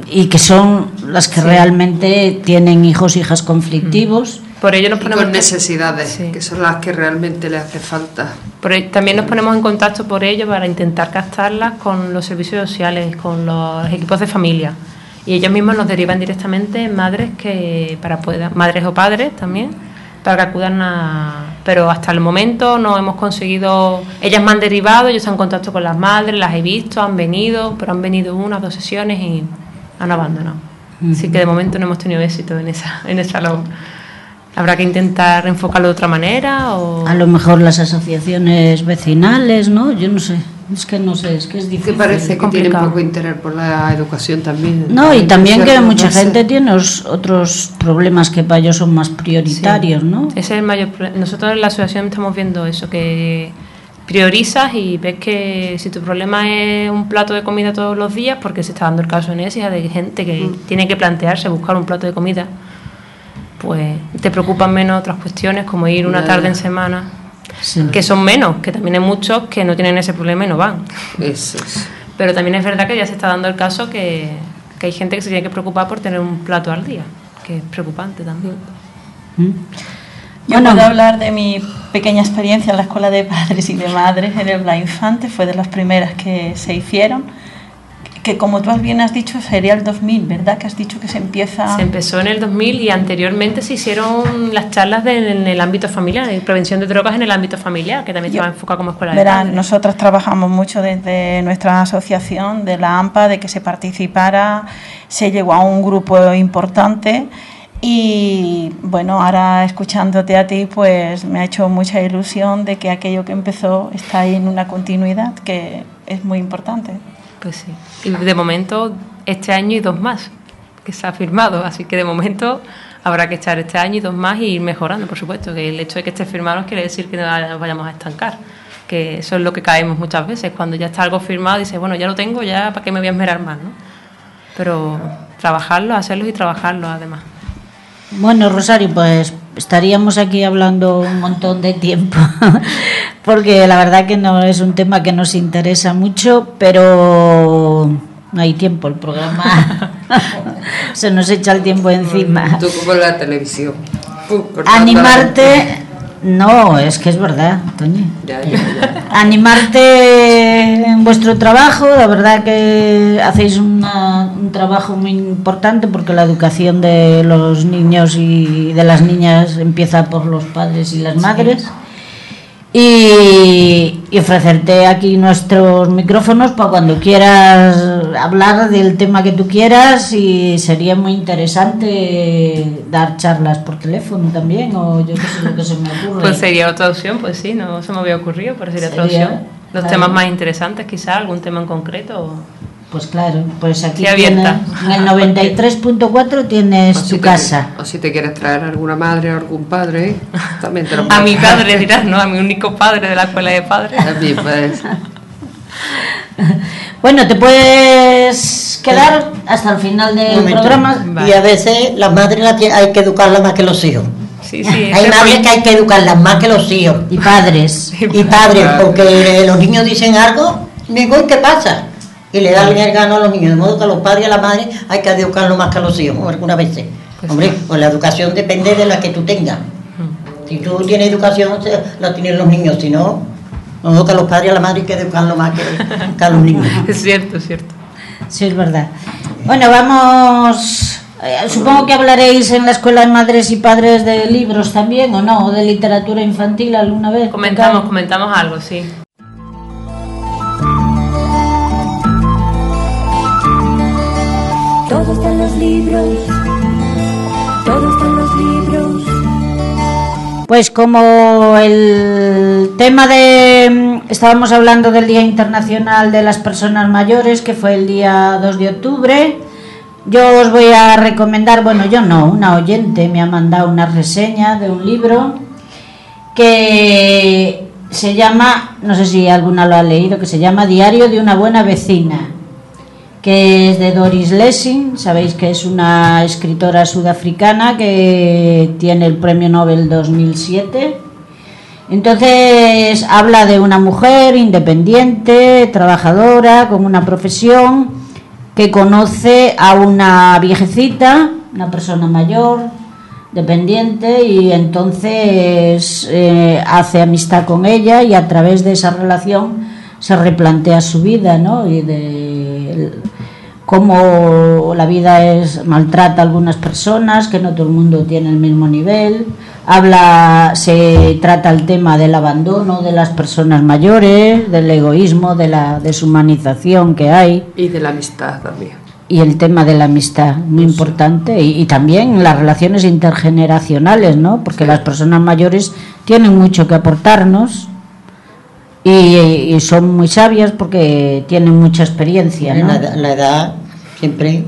y que son las que realmente tienen hijos, hijas conflictivos. Por ello nos y ponemos con necesidades, Sí. que son las que realmente le hace falta. Por ello- también nos ponemos en contacto por ello para intentar captarlas con los servicios sociales, con los equipos de familia. Y ellos mismos nos derivan directamente madres que para poder, madres o padres también, para que acudan a. Pero hasta el momento no hemos conseguido. Ellas me han derivado, yo estoy en contacto con las madres, las he visto, han venido, pero han venido unas, dos sesiones y han abandonado. Así que de momento no hemos tenido éxito en esa, en esa labor. Habrá que intentar enfocarlo de otra manera o. A lo mejor las asociaciones vecinales, ¿no? Yo no sé, es que no sé, es que es Que difícil. parece que tienen poco interés por la educación también. No, y también que mucha gente tiene os- otros problemas que para ellos son más prioritarios, ¿no? Ese es el mayor pro- Nosotros en la asociación estamos viendo eso, que priorizas y ves que si tu problema es un plato de comida todos los días, porque se está dando el caso en ese de gente que tiene que plantearse buscar un plato de comida, pues te preocupan menos otras cuestiones como ir una tarde en semana, Sí. que son menos, que también hay muchos que no tienen ese problema y no van. Eso es. Pero también es verdad que ya se está dando el caso que, que hay gente que se tiene que preocupar por tener un plato al día, que es preocupante también. ¿Mm? Yo Bueno. puedo hablar de mi pequeña experiencia en la escuela de padres y de madres en el Bla Infante, fue de las primeras que se hicieron, que como tú bien has dicho sería el 2000, ¿verdad? Que has dicho que se empieza... Se empezó en el 2000 y anteriormente se hicieron las charlas de- en el ámbito familiar, de prevención de drogas en el ámbito familiar, que también se va enfocado como escuela de Verán, padres. nosotras trabajamos mucho desde nuestra asociación de la AMPA, de que se participara, se llegó a un grupo importante y bueno, ahora escuchándote a ti, pues me ha hecho mucha ilusión de que aquello que empezó está ahí en una continuidad que es muy importante. Pues sí. Y de momento, este año y dos más, que se ha firmado. Así que de momento habrá que echar este año y dos más y ir mejorando, por supuesto. Que el hecho de que esté firmado no quiere decir que no nos vayamos a estancar. Que eso es lo que caemos muchas veces. Cuando ya está algo firmado, dices, bueno, ya lo tengo, ya para qué me voy a esmerar más, ¿no? Pero trabajarlo, hacerlo y trabajarlo además. Bueno, Rosario, pues estaríamos aquí hablando un montón de tiempo, *laughs* porque la verdad que no es un tema que nos interesa mucho, pero no hay tiempo, el programa *laughs* se nos echa el tiempo encima. Tú como la televisión. Animarte No, es que es verdad, Toñi. Ya, ya, ya. Animarte en vuestro trabajo, la verdad que hacéis una- un trabajo muy importante porque la educación de los niños y de las niñas empieza por los padres y las madres. Y, y ofrecerte aquí nuestros micrófonos para cuando quieras hablar del tema que tú quieras y sería muy interesante dar charlas por teléfono también o yo qué sé lo que se me ocurre. Pues sería otra opción, pues sí, no se me había ocurrido, pero sería, otra Sería, opción. Los claro. temas más interesantes, quizá, algún tema en concreto. Pues claro, pues aquí tienes- en el 93.4 tienes si tu te- casa. O si te quieres traer alguna madre o algún padre, también te lo A mi padre dirás, ¿no? A mi único padre de la escuela de padres. También puedes. *laughs* Bueno, te puedes quedar hasta el final del momento. programa. Vale. Y a veces las madres tie- hay que educarlas más que los hijos. Sí, sí. Hay madres que hay que educarlas más que los hijos. Y padres. Y padres, porque los niños dicen algo, digo, ¿y qué pasa? Y le dan el gano a los niños. De modo que a los padres y a la madre hay que educarlos más que a los hijos, algunas veces. Pues Hombre, pues la educación depende de la que tú tengas. Si tú tienes educación, la tienen los niños. Si no, de modo que a los padres y a la madre hay que educarlos más que, que a los niños. *laughs* Es cierto, es cierto. Sí, es verdad. Bueno, vamos. eh, supongo que hablaréis en la escuela de madres y padres de libros también, ¿o no? ¿O de literatura infantil alguna vez? Comentamos, comentamos algo, sí. Todo está los libros, los libros. Pues como el tema de... Estábamos hablando del Día Internacional de las Personas Mayores, que fue el día 2 de octubre. Yo os voy a recomendar, bueno, yo no, una oyente me ha mandado una reseña de un libro que se llama, no sé si alguna lo ha leído, que se llama Diario de una buena vecina, que es de Doris Lessing, sabéis que es una escritora sudafricana que tiene el Premio Nobel 2007. Entonces habla de una mujer independiente, trabajadora, con una profesión, que conoce a una viejecita, una persona mayor, dependiente, y entonces eh, hace amistad con ella y a través de esa relación se replantea su vida, ¿no? Y de cómo la vida es maltrata a algunas personas, que no todo el mundo tiene el mismo nivel. Habla, se trata el tema del abandono de las personas mayores, del egoísmo, de la deshumanización que hay Y de la amistad también. y el tema de la amistad, muy importante, y, y también las relaciones intergeneracionales, ¿no? Porque las personas mayores tienen mucho que aportarnos y, y son muy sabias porque tienen mucha experiencia, ¿no? La, edad- la edad siempre...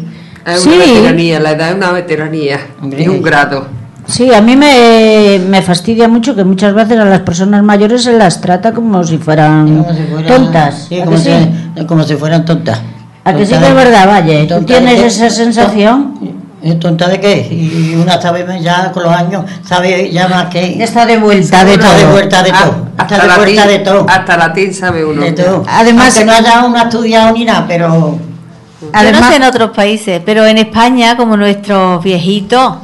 Es Sí. una veteranía, la edad es una veteranía. Un grado. Sí, a mí me, me fastidia mucho que muchas veces a las personas mayores se las trata como si fueran como si fueran- tontas. sí, ¿A como, sí? si, como si fueran tontas. ¿A que sí que es verdad, Valle? ¿Tú tienes de- esa sensación? ¿Y ¿Tonta de qué? Y una sabe ya con los años, sabe ya más que... Está de vuelta de Está de todo. vuelta de Ah, todo. Está hasta, de latín, vuelta de todo. hasta latín sabe uno. De todo. Además- Aunque no haya uno estudiado ni nada, pero... Yo Además- no sé en otros países, pero en España, como nuestros viejitos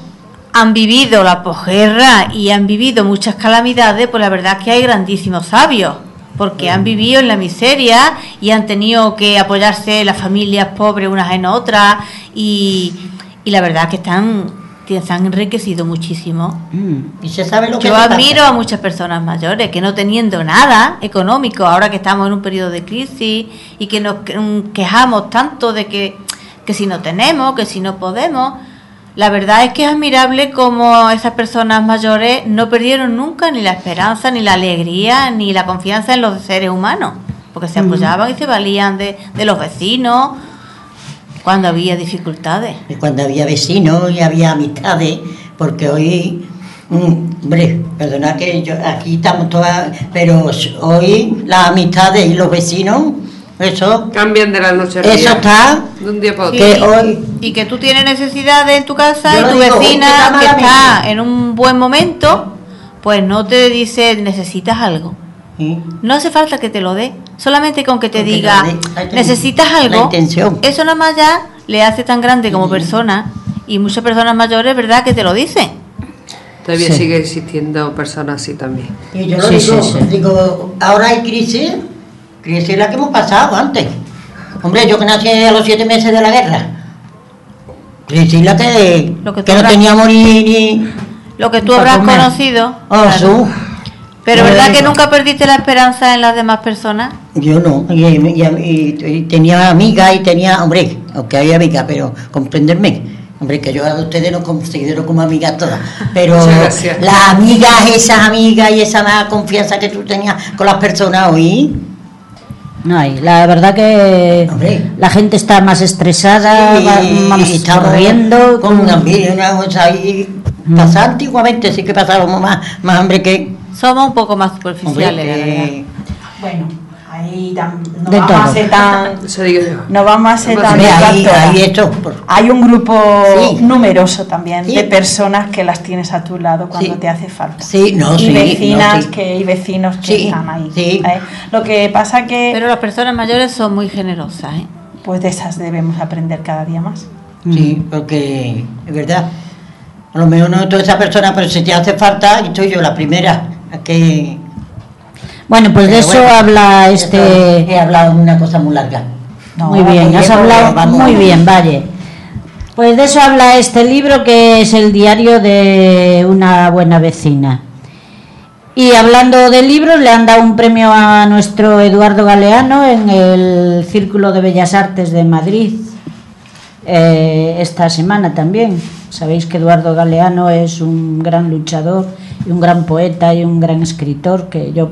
han vivido la posguerra y han vivido muchas calamidades, pues la verdad es que hay grandísimos sabios, porque han vivido en la miseria y han tenido que apoyarse las familias pobres unas en otras y, y la verdad es que están, se han enriquecido muchísimo. Y se sabe lo que Yo admiro a muchas personas mayores que no teniendo nada económico, ahora que estamos en un periodo de crisis y que nos mm, quejamos tanto de que, que si no tenemos, que si no podemos, la verdad es que es admirable como esas personas mayores no perdieron nunca ni la esperanza, ni la alegría, ni la confianza en los seres humanos, porque se apoyaban y se valían de, de los vecinos cuando había dificultades. Y cuando había vecinos y había amistades, porque hoy, mm, hombre, perdona que yo, aquí estamos todas, pero hoy las amistades y los vecinos, eso, Cambian de la noche al eso día. está, De un día para otro. que y, hoy, y que tú tienes necesidades en tu casa y tu digo, vecina que está en un buen momento, pues no te dice necesitas algo. No hace falta que te lo dé, solamente con que te Con que diga te necesitas algo. intención. Eso nada más ya le hace tan grande como persona y muchas personas mayores, ¿verdad? Que te lo dicen. Todavía Sí. sigue existiendo personas así también. Y yo lo Sí, digo, sí, sí. digo, ahora hay crisis, crisis la que hemos pasado antes. Hombre, yo que nací a los siete meses de la guerra. Crisis la que, Lo que no habrás- teníamos ni... ni Lo que tú habrás comer. conocido. Oh, claro. su. Pero ¿verdad que nunca perdiste la esperanza en las demás personas? Yo no, y, y- y- y tenía amigas y tenía, hombre, aunque hay amigas, pero comprenderme, hombre, que yo a ustedes no considero como amigas todas, pero las amigas, esas amigas y esa más confianza que tú tenías con las personas hoy, No hay. La verdad que Hombre. la gente está más estresada, y, va estamos corriendo. con una envidia, una cosa ahí, pasaba antiguamente, sí que pasábamos más, más hambre que, Somos un poco más hombre, superficiales, la verdad. que- Bueno, ahí tam- no De vamos a todo. ser tan... *laughs* Eso digo yo. No vamos a ser tan Hay un grupo Sí. numeroso también Sí. de personas que las tienes a tu lado cuando Sí. te hace falta. Sí, no, y sí, vecinas no, sí. que y vecinos que Sí, están ahí. sí. ¿eh? Lo que pasa que Pero las personas mayores son muy generosas, ¿eh? pues de esas debemos aprender cada día más. Sí, porque es verdad. A lo mejor no toda esa persona, pero si te hace falta, y estoy yo la primera. A que Bueno, pues de eso bueno, habla este. He hablado una cosa muy larga. No, muy bien, has hablado vamos- muy bien, vale. Pues de eso habla este libro que es el diario de una buena vecina. Y hablando de libros, le han dado un premio a nuestro Eduardo Galeano en el Círculo de Bellas Artes de Madrid eh, esta semana también. Sabéis que Eduardo Galeano es un gran luchador y un gran poeta y un gran escritor que yo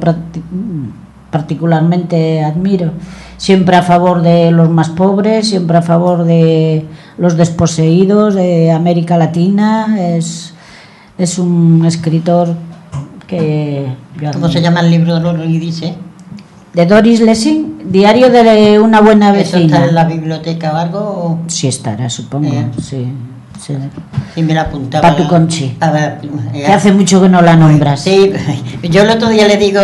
particularmente admiro. Siempre a favor de los más pobres, siempre a favor de los desposeídos de América Latina. Es, es un escritor que yo ¿Cómo se llama el libro de los y dice? De Doris Lessing, Diario de una buena ¿Eso está vecina. en la biblioteca o algo? o- Sí estará, supongo. Eh. Sí, sí. Sí, me la apuntaba. Pa' tu Conchi. A ver, eh, Que hace mucho que no la nombras. Sí, *laughs* yo el otro día le digo,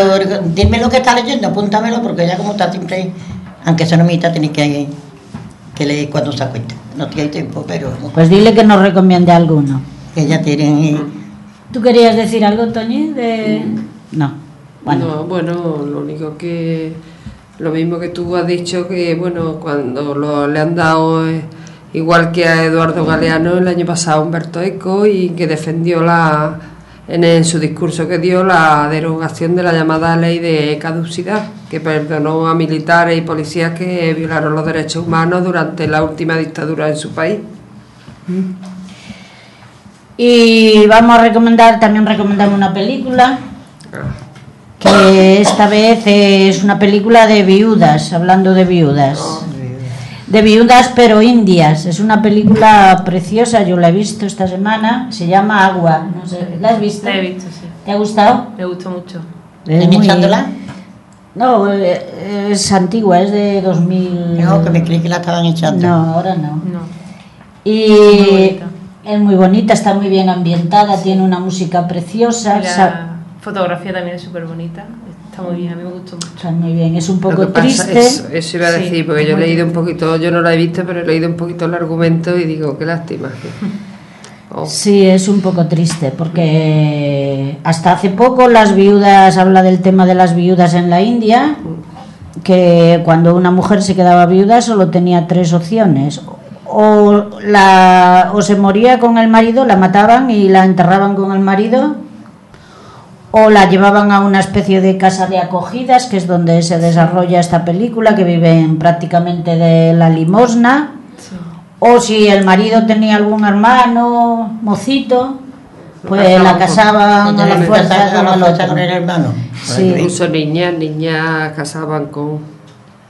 dime lo que está leyendo, apúntamelo, porque ya como está siempre, aunque sea nomita, tenéis que, que leer cuando se acuesta. No tiene tiempo, pero Pues dile que nos recomiende alguno. ella tiene... ¿Tú querías decir algo, Toñi? De... No. Bueno, No, bueno, lo único que lo mismo que tú has dicho que bueno, cuando lo, le han dado eh, igual que a Eduardo Galeano el año pasado Humberto Eco y que defendió la en, su discurso que dio la derogación de la llamada ley de caducidad, que perdonó a militares y policías que violaron los derechos humanos durante la última dictadura en su país. y vamos a recomendar, también recomendamos una película, que esta vez es una película de viudas, hablando de viudas. De viudas pero indias. Es una película preciosa, yo la he visto esta semana, se llama Agua. No sé, ¿La has visto? La he visto, sí. ¿Te ha gustado? Me gustó mucho. Es ¿Están muy- echándola? No, eh, es antigua, es de 2000. No, que me creí que la estaban echando. No, ahora no. No. Y Muy bonita. es muy bonita, está muy bien ambientada, tiene una música preciosa, Y la fotografía también es súper bonita. Está muy bien, a mí me gustó mucho. está muy bien, es un poco triste. Eso, eso iba a Sí, decir, porque yo he leído un poquito, yo no la he visto, pero he leído un poquito el argumento y digo, qué lástima. *laughs* Oh. Sí, es un poco triste porque hasta hace poco las viudas, habla del tema de las viudas en la India, que cuando una mujer se quedaba viuda solo tenía tres opciones. O, la, o se moría con el marido, la mataban y la enterraban con el marido, o la llevaban a una especie de casa de acogidas, que es donde se desarrolla esta película, que viven prácticamente de la limosna. Sí. O si el marido tenía algún hermano, mocito, pues la casaban a la Entonces, fuerza a con la el fuerza otro. con el hermano. Sí. Incluso niñas, niñas casaban con...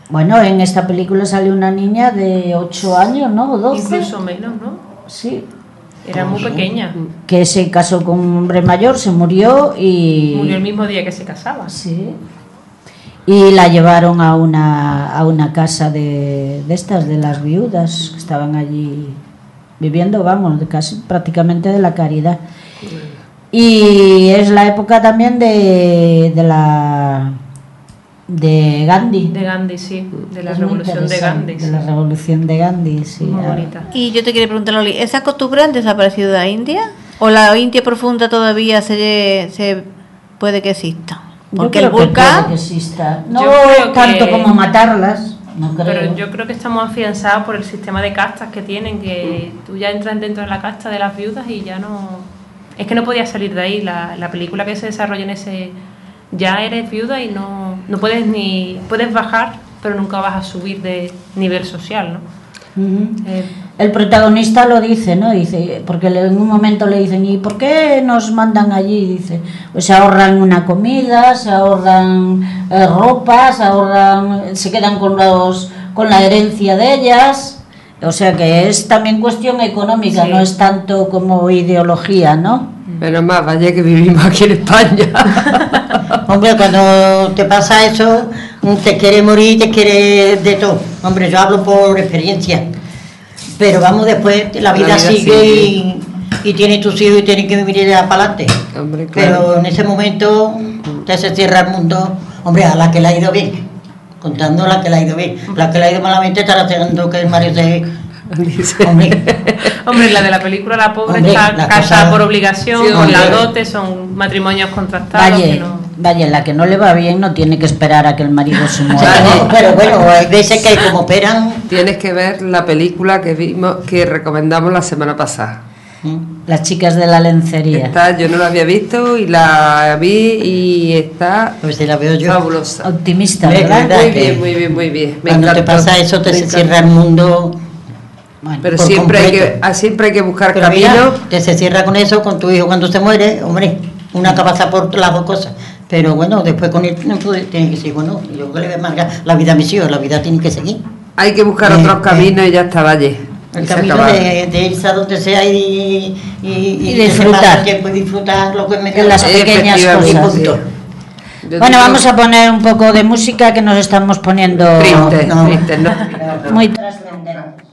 Bueno, en esta película sale una niña de 8 años, ¿no? O 12. Incluso menos, ¿no? Sí. Era muy pequeña. Que se casó con un hombre mayor, se murió y... Murió el mismo día que se casaba. Sí. Y la llevaron a una, a una casa de, de estas, de las viudas, que estaban allí viviendo, vamos, casi prácticamente de la caridad. Y es la época también de, de la de Gandhi. De Gandhi, sí. De la Es revolución de Gandhi. De la revolución de Gandhi, sí. Muy bonita. Y yo te quería preguntar, Loli, ¿esas costumbres han desaparecido de la India? O la India profunda todavía se, se puede que exista. Yo Porque el que volcán... puede que exista. No Yo creo tanto que- como matarlas, no creo. Pero yo creo que estamos afianzados por el sistema de castas que tienen, que tú ya entras dentro de la casta de las viudas y ya no... Es que no podías salir de ahí. La, la película que se desarrolla en ese... Ya eres viuda y no, no puedes ni... Puedes bajar, pero nunca vas a subir de nivel social, ¿no? Eh, El protagonista lo dice, ¿no? Dice, porque en un momento le dicen, ¿y por qué nos mandan allí? Dice, pues se ahorran una comida, se ahorran eh, ropa, se ahorran, se quedan con los con la herencia de ellas. O sea que es también cuestión económica, Sí. no es tanto como ideología, ¿no? Menos más, vaya que vivimos aquí en España. *laughs* Hombre, cuando te pasa eso, te quiere morir, te quiere de todo. Hombre, yo hablo por experiencia. Pero vamos, después la vida, vida sigue, sigue. Y, y tienes tus hijos y tienes que vivir ya para adelante. Hombre, claro. Pero en ese momento ya se cierra el mundo. Hombre, a la que le ha ido bien. Contando a la que le ha ido bien. La que le ha ido malamente estará haciendo que el marido se... *laughs* Dice. Hombre, Hombre, la de la película La Pobre Hombre, está la casada cosa- por obligación, Sí, con la dote, son matrimonios contrastados. Vaya, que no- vaya, la que no le va bien no tiene que esperar a que el marido se muera. no, pero bueno, hay veces que como operan... Tienes que ver la película que vimos, que recomendamos la semana pasada. Las chicas de la lencería. Está, yo no la había visto y la vi y está Pues si la veo yo. fabulosa. Optimista, ¿verdad? Muy bien, muy bien, muy bien. Me Cuando te encantó. pasa eso, te se cierra el mundo. Bueno, Pero siempre hay, que, completo. siempre hay que buscar Pero camino. mira, te se cierra con eso, con tu hijo cuando se muere, hombre, una que pasa por las dos cosas. Pero bueno, después con él tiene que seguir, bueno, yo que le voy a amargar la vida a mis hijos, la vida tiene que seguir. Hay que buscar Eh, otros eh. caminos y ya está, valle. El camino de, de irse a donde sea y, y, que disfrutar. tiempo y disfrutar lo que me las pequeñas cosas. Bueno, vamos a poner un poco de música que nos estamos poniendo Triste, no. triste, no. muy trascendentes.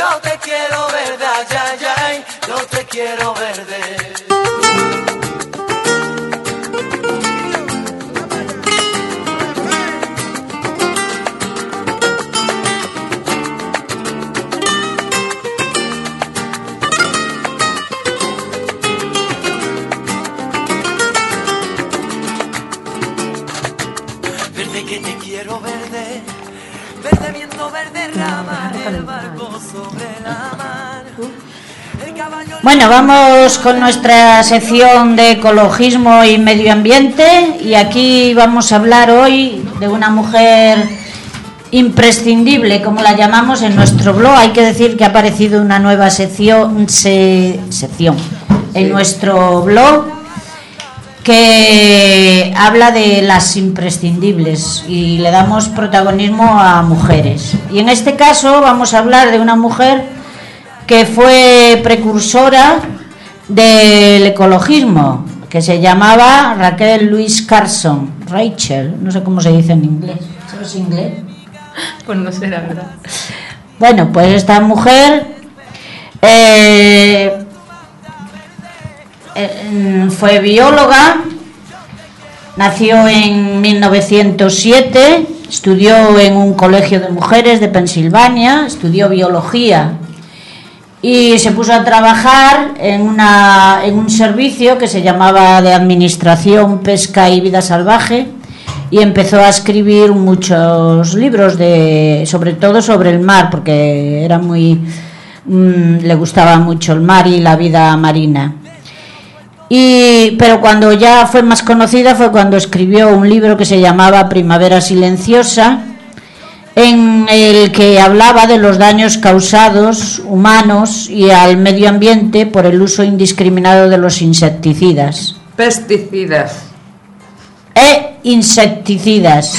Yo te quiero verde, ay, ay, ay, yo te quiero verde. Bueno, vamos con nuestra sección de ecologismo y medio ambiente y aquí vamos a hablar hoy de una mujer imprescindible, como la llamamos en nuestro blog. Hay que decir que ha aparecido una nueva sección, se- sección en nuestro blog que habla de las imprescindibles y le damos protagonismo a mujeres. Y en este caso vamos a hablar de una mujer que fue precursora del ecologismo, que se llamaba Raquel Louise Carson, Rachel, no sé cómo se dice en inglés. ¿Sabes inglés? *laughs* Pues no sé, la verdad. Bueno, pues esta mujer eh, fue bióloga, nació en 1907, estudió en un colegio de mujeres de Pensilvania, estudió biología y se puso a trabajar en, una, en un servicio que se llamaba de Administración, Pesca y Vida Salvaje y empezó a escribir muchos libros, de, sobre todo sobre el mar, porque era muy, mm, le gustaba mucho el mar y la vida marina. Y, pero cuando ya fue más conocida fue cuando escribió un libro que se llamaba Primavera Silenciosa, en el que hablaba de los daños causados humanos y al medio ambiente por el uso indiscriminado de los insecticidas. Pesticidas. E insecticidas.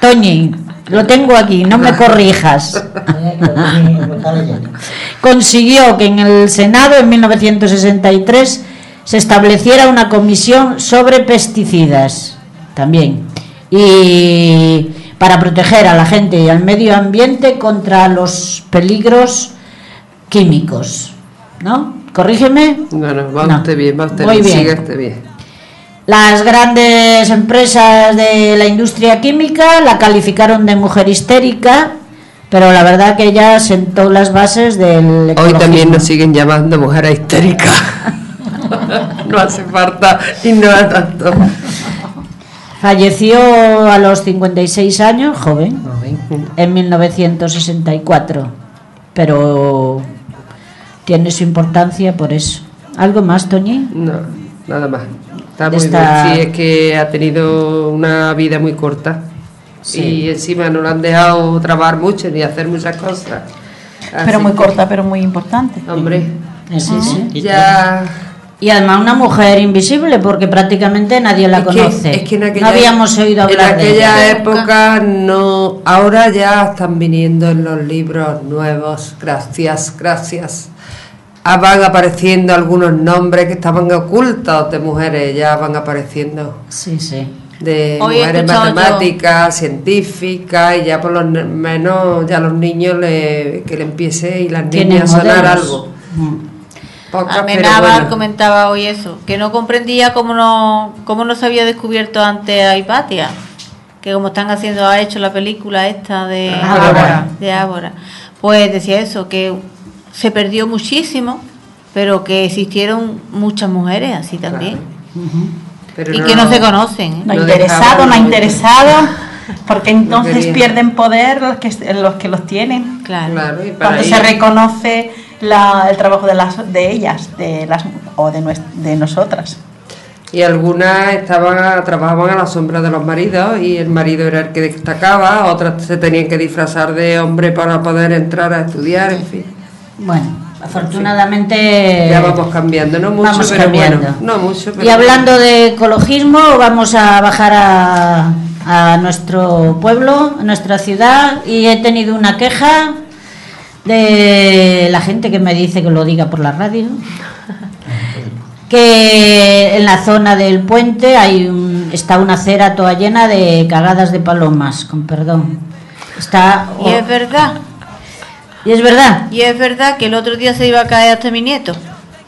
Toñi, lo tengo aquí, no me corrijas. Consiguió que en el Senado en 1963 se estableciera una comisión sobre pesticidas también y para proteger a la gente y al medio ambiente contra los peligros químicos, ¿no? Corrígeme. No, no, va No. usted bien, va usted Muy bien, bien. sigue bien. Las grandes empresas de la industria química la calificaron de mujer histérica Pero la verdad que ella sentó las bases del Hoy también nos siguen llamando mujeres histéricas. *laughs* *laughs* no hace falta ignorar tanto. Falleció a los 56 años, joven, en 1964. Pero tiene su importancia por eso. ¿Algo más, Toñi? No, nada más. Está muy Está- bien. Sí, es que ha tenido una vida muy corta. Sí. Y encima no lo han dejado trabajar mucho ni hacer muchas cosas. Pero Así muy que, corta, pero muy importante. Hombre, Sí, sí. ya. Y además una mujer invisible porque prácticamente nadie la Es que- conoce. es que en aquella, no habíamos oído hablar en de aquella ella. época no ahora ya están viniendo en los libros nuevos gracias gracias Ah, van apareciendo algunos nombres que estaban ocultos de mujeres ya van apareciendo Sí, sí. de Hoy mujeres yo- matemáticas científicas y ya por lo menos ya a los niños le, que le empiece y las niñas a sonar algo Mm. Amenábar bueno. comentaba hoy eso, que no comprendía cómo no, cómo no se había descubierto antes a Hipatia, que como están haciendo, ha hecho la película esta de Ágora. de Ágora. Pues decía eso, que se perdió muchísimo, pero que existieron muchas mujeres así también, Pero y que no se conocen. ¿eh? No interesado, no interesado, porque entonces pierden poder los que, los que los tienen. Claro. claro y para Cuando se reconoce la- el trabajo de, las, de ellas de las, o de, nues- de nosotras. Y algunas estaban, trabajaban a la sombra de los maridos y el marido era el que destacaba, otras se tenían que disfrazar de hombre para poder entrar a estudiar, en fin. Bueno, afortunadamente Ya vamos cambiando, no mucho, vamos pero cambiando. bueno, no mucho, pero Y hablando de ecologismo, vamos a bajar a, a nuestro pueblo, a nuestra ciudad, y he tenido una queja de la gente que me dice que lo diga por la radio. *laughs* Que en la zona del puente hay un- está una acera toda llena de cagadas de palomas, con perdón. Está Y es verdad, y es verdad. y es verdad que el otro día se iba a caer hasta mi nieto,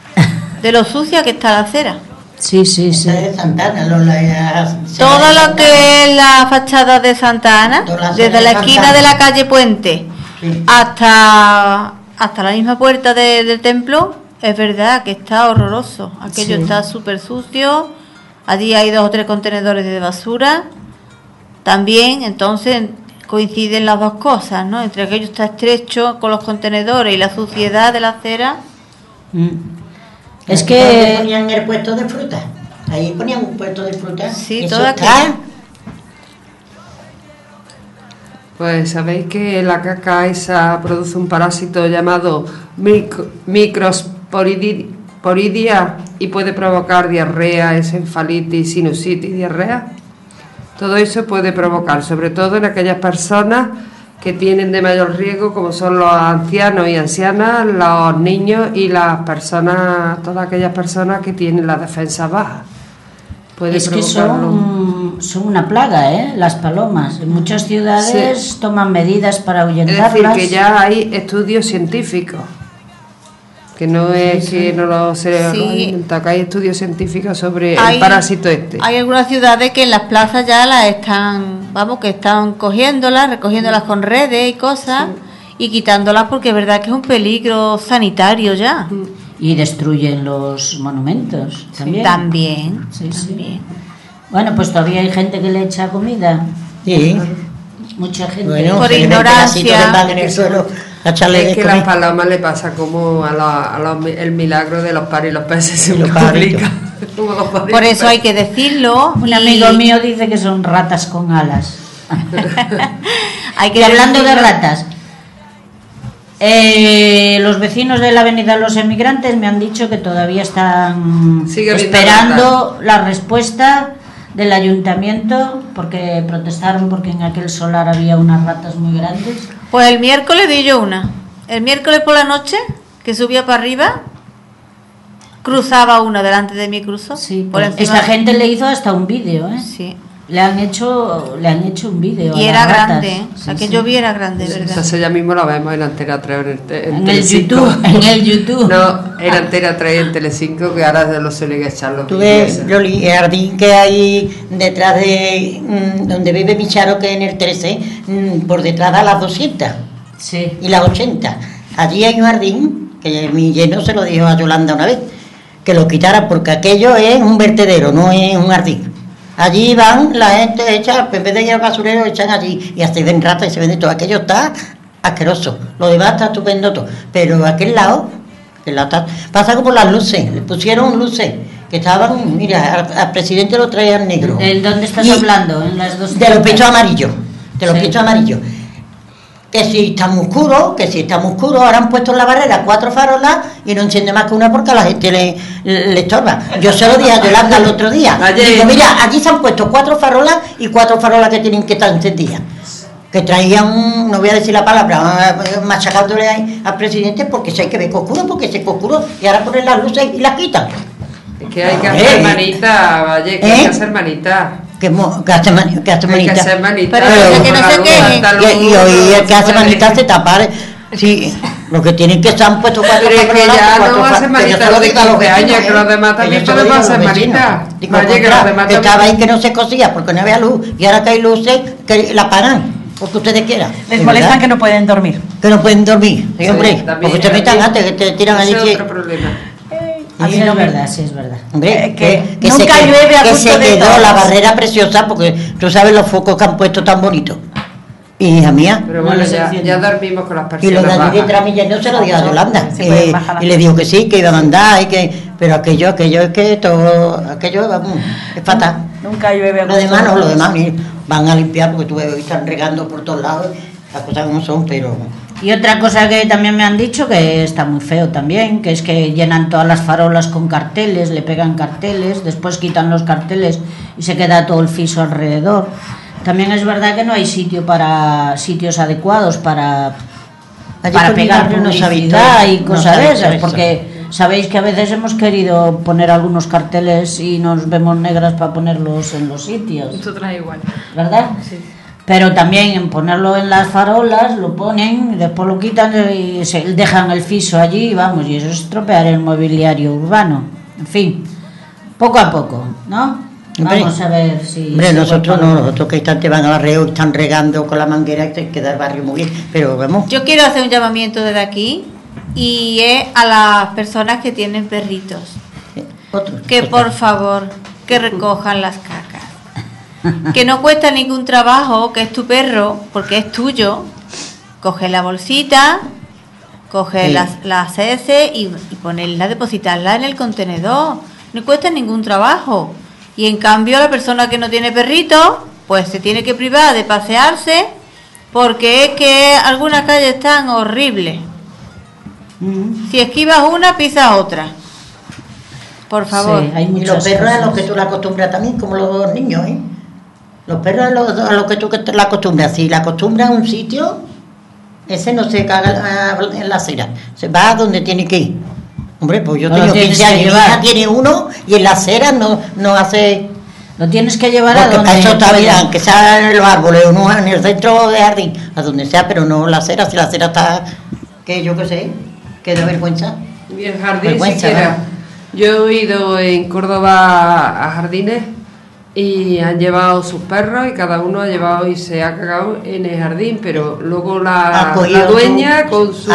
*laughs* de lo sucia que está la acera. Sí, sí, sí. De Santana, la- Todo lo que es la fachada de Santa Ana, desde la esquina Santa de la calle Puente Sí. hasta, hasta la misma puerta de- del templo, es verdad que está horroroso. Aquello Sí. está súper sucio. Allí hay dos o tres contenedores de basura. También, entonces, coinciden las dos cosas, ¿no? Entre aquello está estrecho con los contenedores y la suciedad de la acera. Mm. Es ¿Dónde que ponían el puesto de fruta. Ahí ponían un puesto de fruta. Sí, todo está. Pues sabéis que la caca esa produce un parásito llamado micro- microsporidia y puede provocar diarrea, encefalitis, sinusitis, diarrea. Todo eso puede provocar, sobre todo en aquellas personas que tienen de mayor riesgo, como son los ancianos y ancianas, los niños y las personas, todas aquellas personas que tienen la defensa baja. Puede es que provocarlo. Son, son una plaga, ¿eh? Las palomas. En muchas ciudades toman medidas para Es ahuyentarlas. decir, que ya hay estudios científicos. Que no es que no lo se que hay estudios científicos sobre Hay- el parásito este. Hay algunas ciudades que en las plazas ya las están, vamos, que están cogiéndolas, recogiéndolas con redes y cosas y quitándolas porque es verdad que es un peligro sanitario ya. Y destruyen los monumentos también. También, Sí, sí. Bueno, pues todavía hay gente que le echa comida. Sí. Mucha gente. Bueno, Por ignorancia. en el suelo a Es que las palomas le pasa como a, la- a el milagro de los pares y los peces se Los multiplica. *laughs* Como los Por eso hay que decirlo. Un y- amigo mío dice que son ratas con alas. *laughs* hay que Y hablando de ratas, eh, los vecinos de la Avenida Los Emigrantes me han dicho que todavía están Sigue esperando la respuesta del ayuntamiento porque protestaron porque en aquel solar había unas ratas muy grandes. Pues el miércoles vi yo una. El miércoles por la noche, que subía para arriba, cruzaba una delante de mí, cruzó. Sí, por pues esta gente le hizo hasta un vídeo, ¿eh? Sí. Le han hecho, le han hecho un vídeo. Y era las grande, ¿eh? Sí, aquello sí. vi era grande, ¿verdad? Entonces ya mismo la vemos en Antena 3 en el, en En el Telecinco. YouTube, en el YouTube. No, en Antena 3 y en Telecinco, que ahora se lo suelen echar los Tú ves. Loli, el jardín que hay detrás de mm, donde vive mi Charo, que es en el 13, mm, por detrás de las 200. Sí. y la 80. Allí hay un jardín, que mi lleno se lo dijo a Yolanda una vez, que lo quitara porque aquello es un vertedero, no es un jardín. Allí van la gente, echa, en vez de ir al basurero, echan allí y hasta ven ratas y se vende todo. Aquello está asqueroso. Lo demás está estupendo todo. Pero aquel lado, aquel lado está- pasa como las luces, le pusieron luces que estaban, mira, al, al presidente lo traían negro. ¿En dónde estás Y- hablando? En las dos de los pechos amarillos, de los Sí. pechos amarillos. Que si está muy oscuro, que si está muy oscuro, ahora han puesto en la barrera cuatro farolas y no enciende más que una porque a la gente le, le, estorba. Yo se lo dije a Yolanda el otro día. Digo, mira, aquí se han puesto cuatro farolas y cuatro farolas que tienen que estar encendidas. Que traían, no voy a decir la palabra, eh, machacándole ahí al presidente porque si hay que ver que oscuro, porque se oscuro y ahora ponen las luces y las quitan. Es que hay que Eh, hacer manita, Valle, que hay ¿eh? que hacer manita. Que, mo- que hace, mani- que hace Hay que manita. hacer manita. Pero Pero- que no se queje. Y, hoy el que se hace manita se tapar. Sí, lo que tienen que estar han puesto cuatro Pero es que ya cuatro no hacen manita yo se lo de digo a 15 vecinos, años, que los demás ¿eh? también yo se lo podemos digo a los hacer vecinos. manita. Digo, Valle, que contra, los demás que también- estaba ahí que no se cosía porque no había luz y ahora que hay luces que la pagan porque ustedes quieran. Les ¿De molestan verdad? que no pueden dormir. que no pueden dormir, sí, hombre, también, porque te metan también. antes que te tiran allí. Ese es otro problema. A mí Sí, no es me- verdad, sí, es verdad. Hombre, Eh, que que, nunca se, llueve a que gusto se de quedó todos. la barrera preciosa porque tú sabes los focos que han puesto tan bonitos. Hija mía, Pero No bueno, ya, ya dormimos con las Y persianas lo de allí detrás mí no se lo diga a Yolanda. Eh, y le digo que sí, que iba a mandar, y que, pero aquello, aquello es que todo, aquello vamos, es fatal. Nunca llueve a Lo demás de no, lo demás ni- van a limpiar porque tú ves, están regando por todos lados, las cosas como son, pero Y otra cosa que también me han dicho que está muy feo también, que es que llenan todas las farolas con carteles, le pegan carteles, después quitan los carteles y se queda todo el fiso alrededor. También es verdad que no hay sitio para sitios adecuados para Allí para pegar publicidad y cosas de esas, eso. porque sabéis que a veces hemos querido poner algunos carteles y nos vemos negras para ponerlos en los sitios. Nosotras igual. ¿verdad? Pero también en ponerlo en las farolas, lo ponen, después lo quitan y se dejan el fiso allí, y vamos, y eso es estropear el mobiliario urbano. En fin, poco a poco, ¿no? Hombre, Vamos a ver si... Hombre, nosotros no, nosotros que instante van al arreo y están regando con la manguera y te queda el barrio muy bien, pero vamos, Yo quiero hacer un llamamiento desde aquí y es a las personas que tienen perritos. eh, otro. Que por favor, que recojan las cacas. *laughs* Que no cuesta ningún trabajo, que es tu perro, porque es tuyo. Coge la bolsita, coge Sí. las, las heces y, y ponerla, depositarla en el contenedor. No cuesta ningún trabajo. Y en cambio la persona que no tiene perrito, pues se tiene que privar de pasearse porque es que algunas calles están horribles. Si esquivas una, pisas otra. Por favor. sí, hay Y los perros a los que tú la acostumbras también, como los niños, ¿eh? Los perros a los, a los que tú que te la acostumbras. Si la acostumbras a un sitio, ese no se caga en la acera. Se va a donde tiene que ir. Hombre, pues yo No lo tengo tienes 15 que años, mi hija tiene uno y en la acera no, no hace... Lo tienes que llevar a Porque donde... para eso está bien, aunque sea en los árboles o no en el centro de jardín, a donde sea, pero no en la acera, si la acera está, que yo qué sé, que de vergüenza. Y el jardín Vergüenza, siquiera. ¿no? Yo he ido en Córdoba a jardines y han llevado sus perros y cada uno ha llevado y se ha cagado en el jardín, pero luego la, la dueña su- con su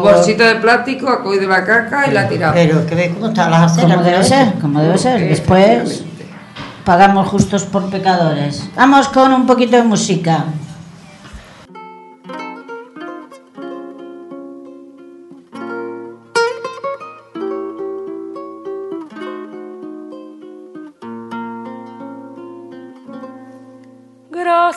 bolsito de plástico ha cogido la caca y la ha tirado. Pero que ve cómo están las aceras. Como debe ser, como debe ser. Después Efectivamente. pagamos justos por pecadores. Vamos con un poquito de música.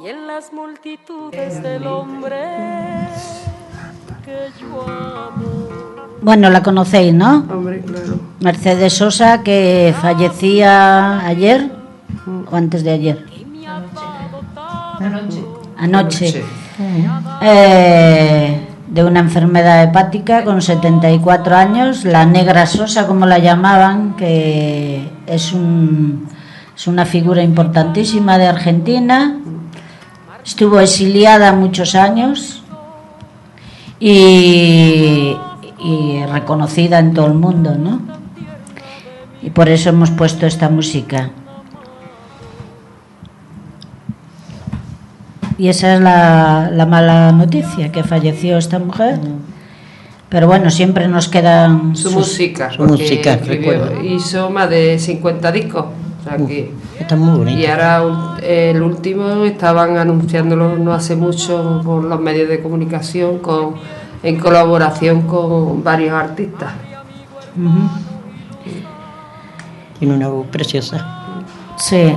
y en las multitudes del hombre que yo amo. Bueno, la conocéis, ¿no? Hombre, claro. Mercedes Sosa, que fallecía ayer o antes de ayer. Anoche. Eh, de una enfermedad hepática con 74 años, la negra sosa como la llamaban, que es, un, es una figura importantísima de Argentina. Estuvo exiliada muchos años y, y reconocida en todo el mundo, ¿no? Y por eso hemos puesto esta música. Y esa es la, la mala noticia, que falleció esta mujer. Pero bueno, siempre nos quedan Su sus- música. su música, recuerdo. hizo más de 50 discos. O sea que- Está muy bonito. y ahora ul- el último estaban anunciándolo no hace mucho por los medios de comunicación con, en colaboración con varios artistas. Tiene una voz preciosa. Sí.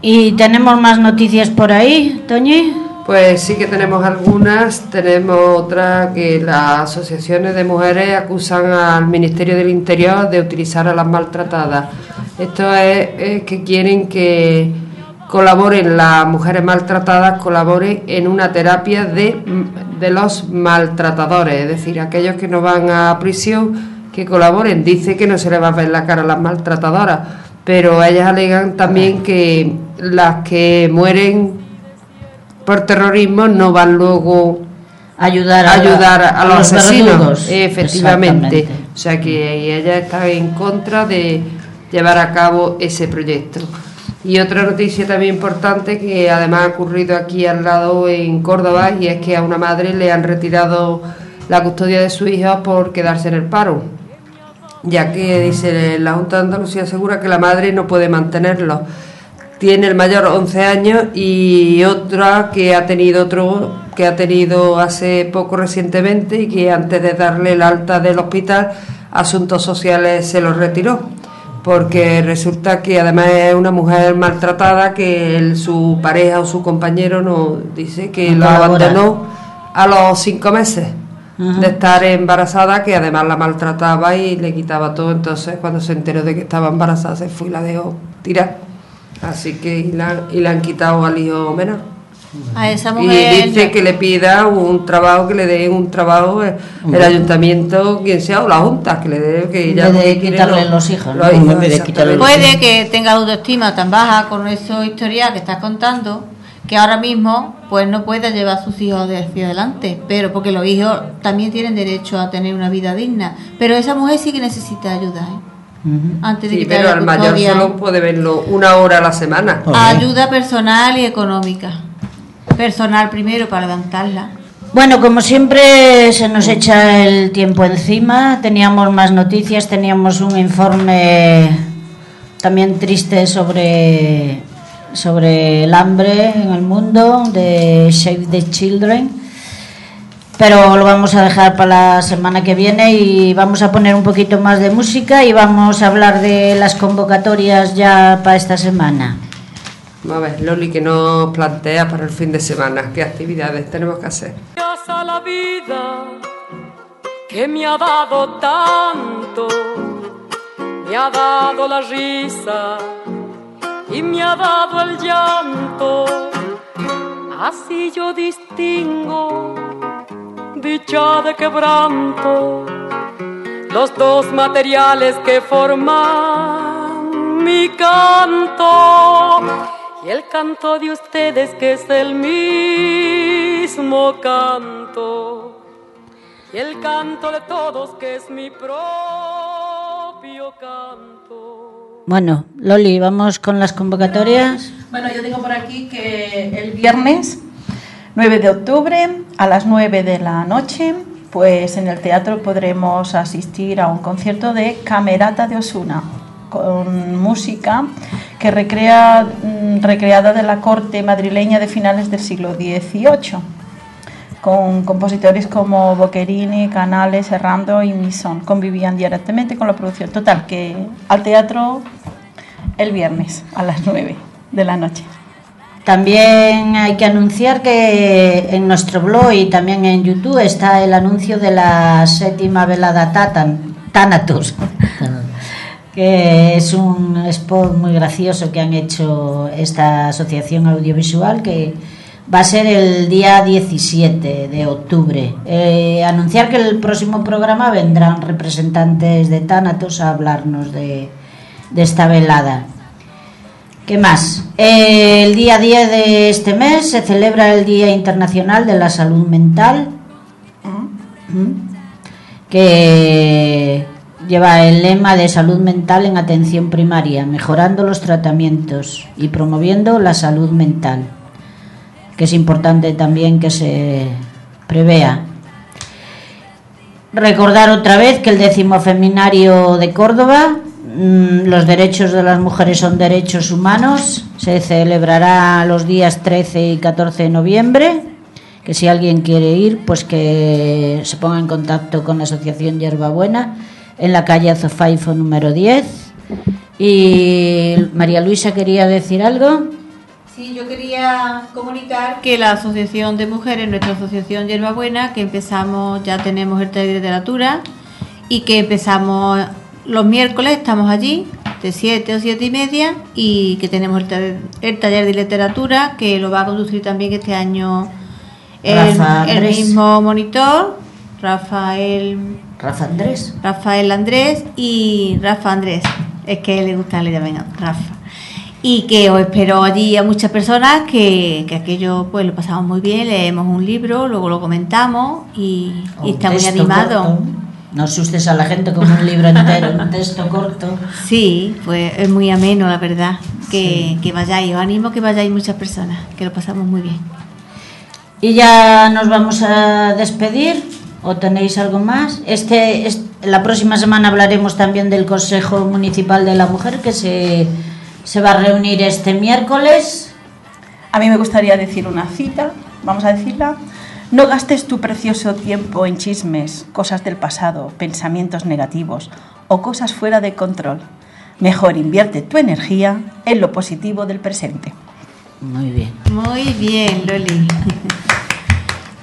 Y tenemos más noticias por ahí, Toñi. Pues sí que tenemos algunas, tenemos otra que las asociaciones de mujeres acusan al Ministerio del Interior de utilizar a las maltratadas. Esto es, es que quieren que colaboren las mujeres maltratadas, colaboren en una terapia de, de los maltratadores, es decir, aquellos que no van a prisión, que colaboren. Dice que no se les va a ver la cara a las maltratadoras, pero ellas alegan también que las que mueren por terrorismo no van luego Ayudar a ayudar a, a los, los asesinos. Efectivamente. O sea que ella está en contra de llevar a cabo ese proyecto. Y otra noticia también importante que además ha ocurrido aquí al lado en Córdoba y es que a una madre le han retirado la custodia de su hija por quedarse en el paro, ya que dice la Junta de Andalucía asegura que la madre no puede mantenerlo. Tiene el mayor 11 años y otra que ha tenido otro que ha tenido hace poco recientemente y que antes de darle el alta del hospital Asuntos Sociales se lo retiró. Porque resulta que además es una mujer maltratada que su pareja o su compañero no dice que lo abandonó a los cinco meses de estar embarazada que además la maltrataba y le quitaba todo. Entonces cuando se enteró de que estaba embarazada se fue y la dejó tirar así que y la, y le han quitado al hijo menor A esa y mujer. dice que le pida un trabajo, que le dé un trabajo eh, el ayuntamiento, quien sea, o la junta, que le dé, que ella de quitarle lo- los hijos, los ¿no? hijos, En vez de quitarle los exactamente. Puede que tenga autoestima tan baja con eso historial que estás contando que ahora mismo pues no pueda llevar a sus hijos de hacia adelante, pero porque los hijos también tienen derecho a tener una vida digna, pero esa mujer sí que necesita ayuda, ¿eh? Antes de Sí, pero al mayor solo puede verlo una hora a la semana. ayuda personal y económica. Personal primero para levantarla. Bueno, como siempre se nos echa el tiempo encima. Teníamos más noticias, teníamos un informe también triste sobre, sobre el hambre en el mundo de Save the Children. Pero lo vamos a dejar para la semana que viene y vamos a poner un poquito más de música y vamos a hablar de las convocatorias ya para esta semana. Vamos a ver, Loli, que nos plantea para el fin de semana qué actividades tenemos que hacer. Gracias a la vida que me ha dado tanto, me ha dado la risa y me ha dado el llanto. Así yo distingo dicha de quebranto, los dos materiales que forman mi canto y el canto de ustedes que es el mismo canto y el canto de todos que es mi propio canto. Bueno, Loli, vamos con las convocatorias. Bueno, yo digo por aquí que el viernes 9 de octubre a las 9 de la noche, pues en el teatro podremos asistir a un concierto de Camerata de Osuna con música que recrea mm, recreada de la corte madrileña de finales del siglo XVIII con compositores como Boccherini, Canales, Serrando y Misson. Convivían directamente con la producción. Total, que al teatro el viernes a las 9 de la noche. También hay que anunciar que en nuestro blog y también en YouTube está el anuncio de la séptima velada Tatan, Thanatos, que es un spot muy gracioso que han hecho esta asociación audiovisual que va a ser el día 17 de octubre. Eh, anunciar que el próximo programa vendrán representantes de Tánatos a hablarnos de, de esta velada. ¿Qué más? Eh, el día 10 de este mes se celebra el Día Internacional de la Salud Mental, que lleva el lema de salud mental en atención primaria, mejorando los tratamientos y promoviendo la salud mental, que es importante también que se prevea. Recordar otra vez que el décimo feminario de Córdoba, los derechos de las mujeres son derechos humanos, se celebrará los días 13 y 14 de noviembre, que si alguien quiere ir, pues que se ponga en contacto con la Asociación Hierbabuena en la calle Azofaifo número 10. Y María Luisa quería decir algo. Sí, yo quería comunicar que la Asociación de Mujeres, nuestra Asociación Hierbabuena, que empezamos, ya tenemos el taller de literatura y que empezamos los miércoles, estamos allí de 7 o 7 y media y que tenemos el taller, el taller de literatura que lo va a conducir también este año el, mismo monitor, Rafael Rafa Andrés. Rafael Andrés y Rafa Andrés. Es que le gusta, le llaman Rafa. Y que os espero allí a muchas personas que, que aquello pues lo pasamos muy bien, leemos un libro, luego lo comentamos y, está muy animado. corto. No asustes a la gente con un libro entero, un texto corto. Sí, pues es muy ameno, la verdad. Que, que vayáis, os animo que vayáis muchas personas, que lo pasamos muy bien. Y ya nos vamos a despedir. ¿O tenéis algo más? Este, es- la próxima semana hablaremos también del Consejo Municipal de la Mujer que se, se va a reunir este miércoles. A mí me gustaría decir una cita, vamos a decirla. No gastes tu precioso tiempo en chismes, cosas del pasado, pensamientos negativos o cosas fuera de control. Mejor invierte tu energía en lo positivo del presente. Muy bien. Muy bien, Loli. *laughs*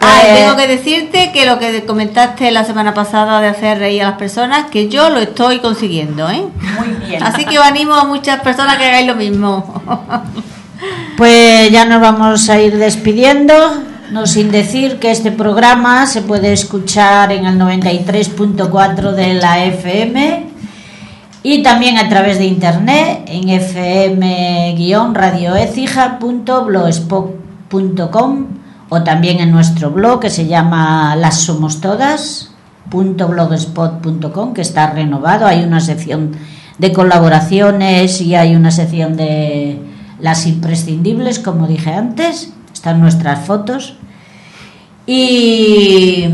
Ah, tengo que decirte que lo que comentaste la semana pasada de hacer reír a las personas, que yo lo estoy consiguiendo, ¿eh? Muy bien. Así que os animo a muchas personas que hagáis lo mismo. Pues ya nos vamos a ir despidiendo, no sin decir que este programa se puede escuchar en el 93.4 de la FM y también a través de internet en fm-radioecija.blogspot.com o también en nuestro blog que se llama Las Somos Todas que está renovado, hay una sección de colaboraciones y hay una sección de las imprescindibles, como dije antes, están nuestras fotos. Y,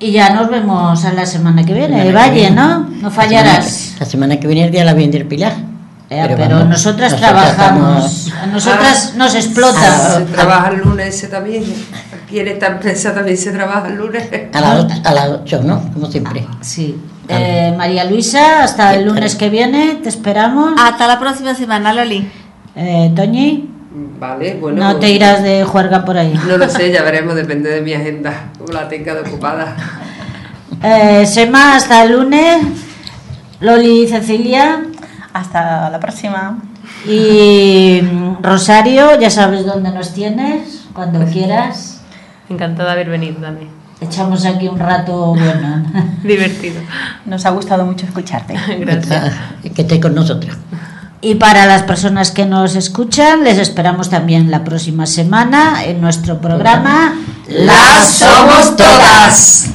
y ya nos vemos a la semana que viene, Semana Valle, viene. ¿no? No fallarás. La semana que viene es el día de la Virgen del Pilar. Eh, pero vamos, nosotras nosotras trabajamos, estamos- a nosotras nos explota. Se trabaja el lunes ese también. Aquí en esta empresa también se trabaja el lunes. A las a las 8, ¿no? Como siempre. Sí. Eh, María Luisa, hasta el lunes que viene, te esperamos. Hasta la próxima semana, Loli. Eh, Toñi, Vale, bueno. no te irás de juerga por ahí. No lo sé, ya veremos, depende de mi agenda, como la tenga de ocupada. *laughs* Eh, Sema, hasta el lunes. Loli y Cecilia. Hasta la próxima. Y mm, Rosario, ya sabes dónde nos tienes, cuando quieras. Encantada de haber venido también. Echamos aquí un rato bueno. *laughs* Divertido. Nos ha gustado mucho escucharte. *laughs* Gracias. Que esté con nosotros. Y para las personas que nos escuchan, les esperamos también la próxima semana en nuestro programa ¡Las somos todas!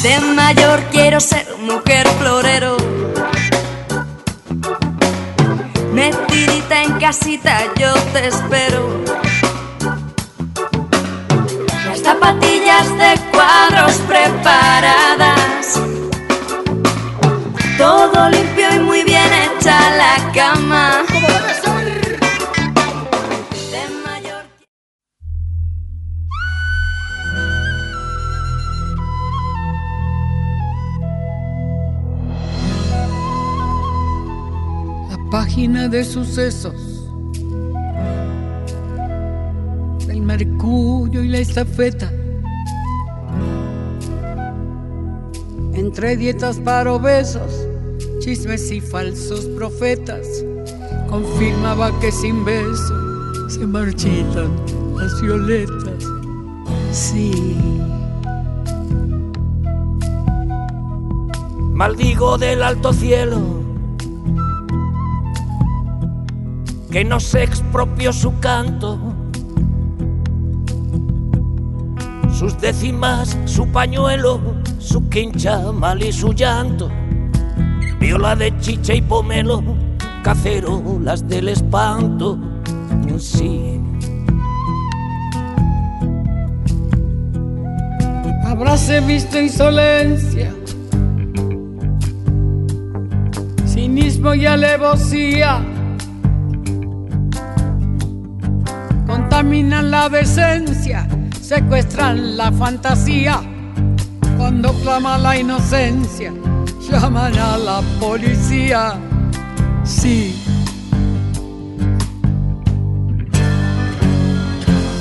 De mayor quiero ser mujer florero. Casita, yo te espero. Las zapatillas de cuadros preparadas. Todo limpio y muy bien hecha la cama. De mayor la página de sucesos mercurio y la estafeta entre dietas para obesos, chismes y falsos profetas, confirmaba que sin beso se marchitan las violetas. Sí. Maldigo del alto cielo que no se expropió su canto, sus décimas, su pañuelo, su quincha mal y su llanto, viola de chicha y pomelo, cacerolas del espanto, sí. Habráse visto insolencia, cinismo y alevosía. Contaminan la decencia, secuestran la fantasía. Cuando clama la inocencia, llaman a la policía. Sí.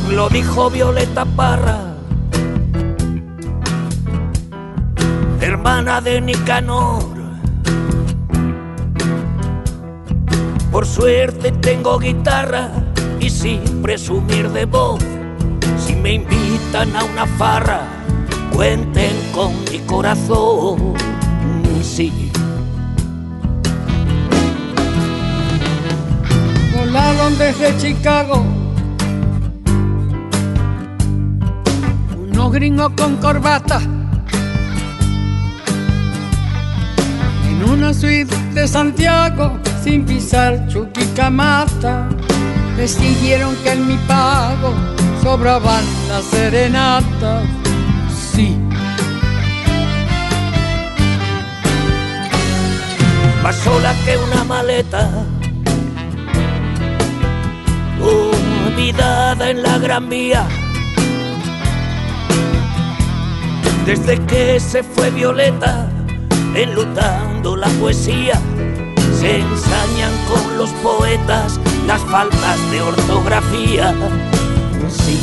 Lo dijo Violeta Parra, hermana de Nicanor. Por suerte tengo guitarra y sin presumir de voz. Si me invitan a una farra, cuenten con mi corazón. Sí. Volaron desde Chicago unos gringos con corbata en una suite de Santiago sin pisar Chuquicamata. Les dijeron que en mi pago sobraban las serenatas. Sí. Más sola que una maleta, olvidada en la gran vía. Desde que se fue Violeta, enlutando la poesía, se ensañan con los poetas las faltas de ortografía. Sí.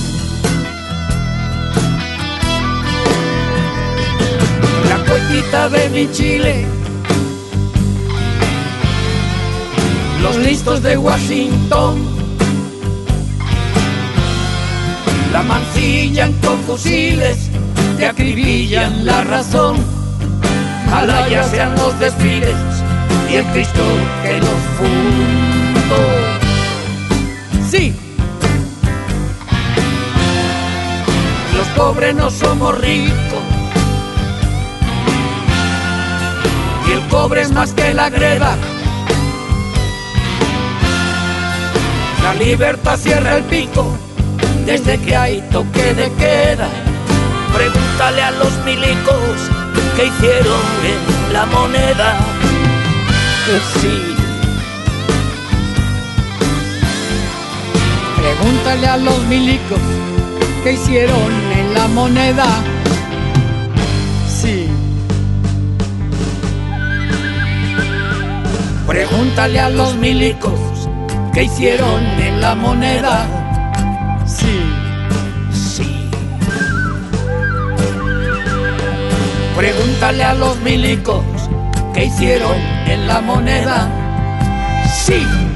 La cuequita de mi Chile, los listos de Washington, la mancillan con fusiles que acribillan la razón. Ojalá ya sean los desfiles y el Cristo que los fundó. Sí. Los pobres no somos ricos. Y el cobre es más que la greda. La libertad cierra el pico desde que hay toque de queda. Pregúntale a los milicos que hicieron en la moneda. Sí. Pregúntale a los milicos que hicieron la moneda. Sí. Pregúntale a los milicos que hicieron en la moneda. Sí. Sí. Pregúntale a los milicos que hicieron en la moneda. Sí.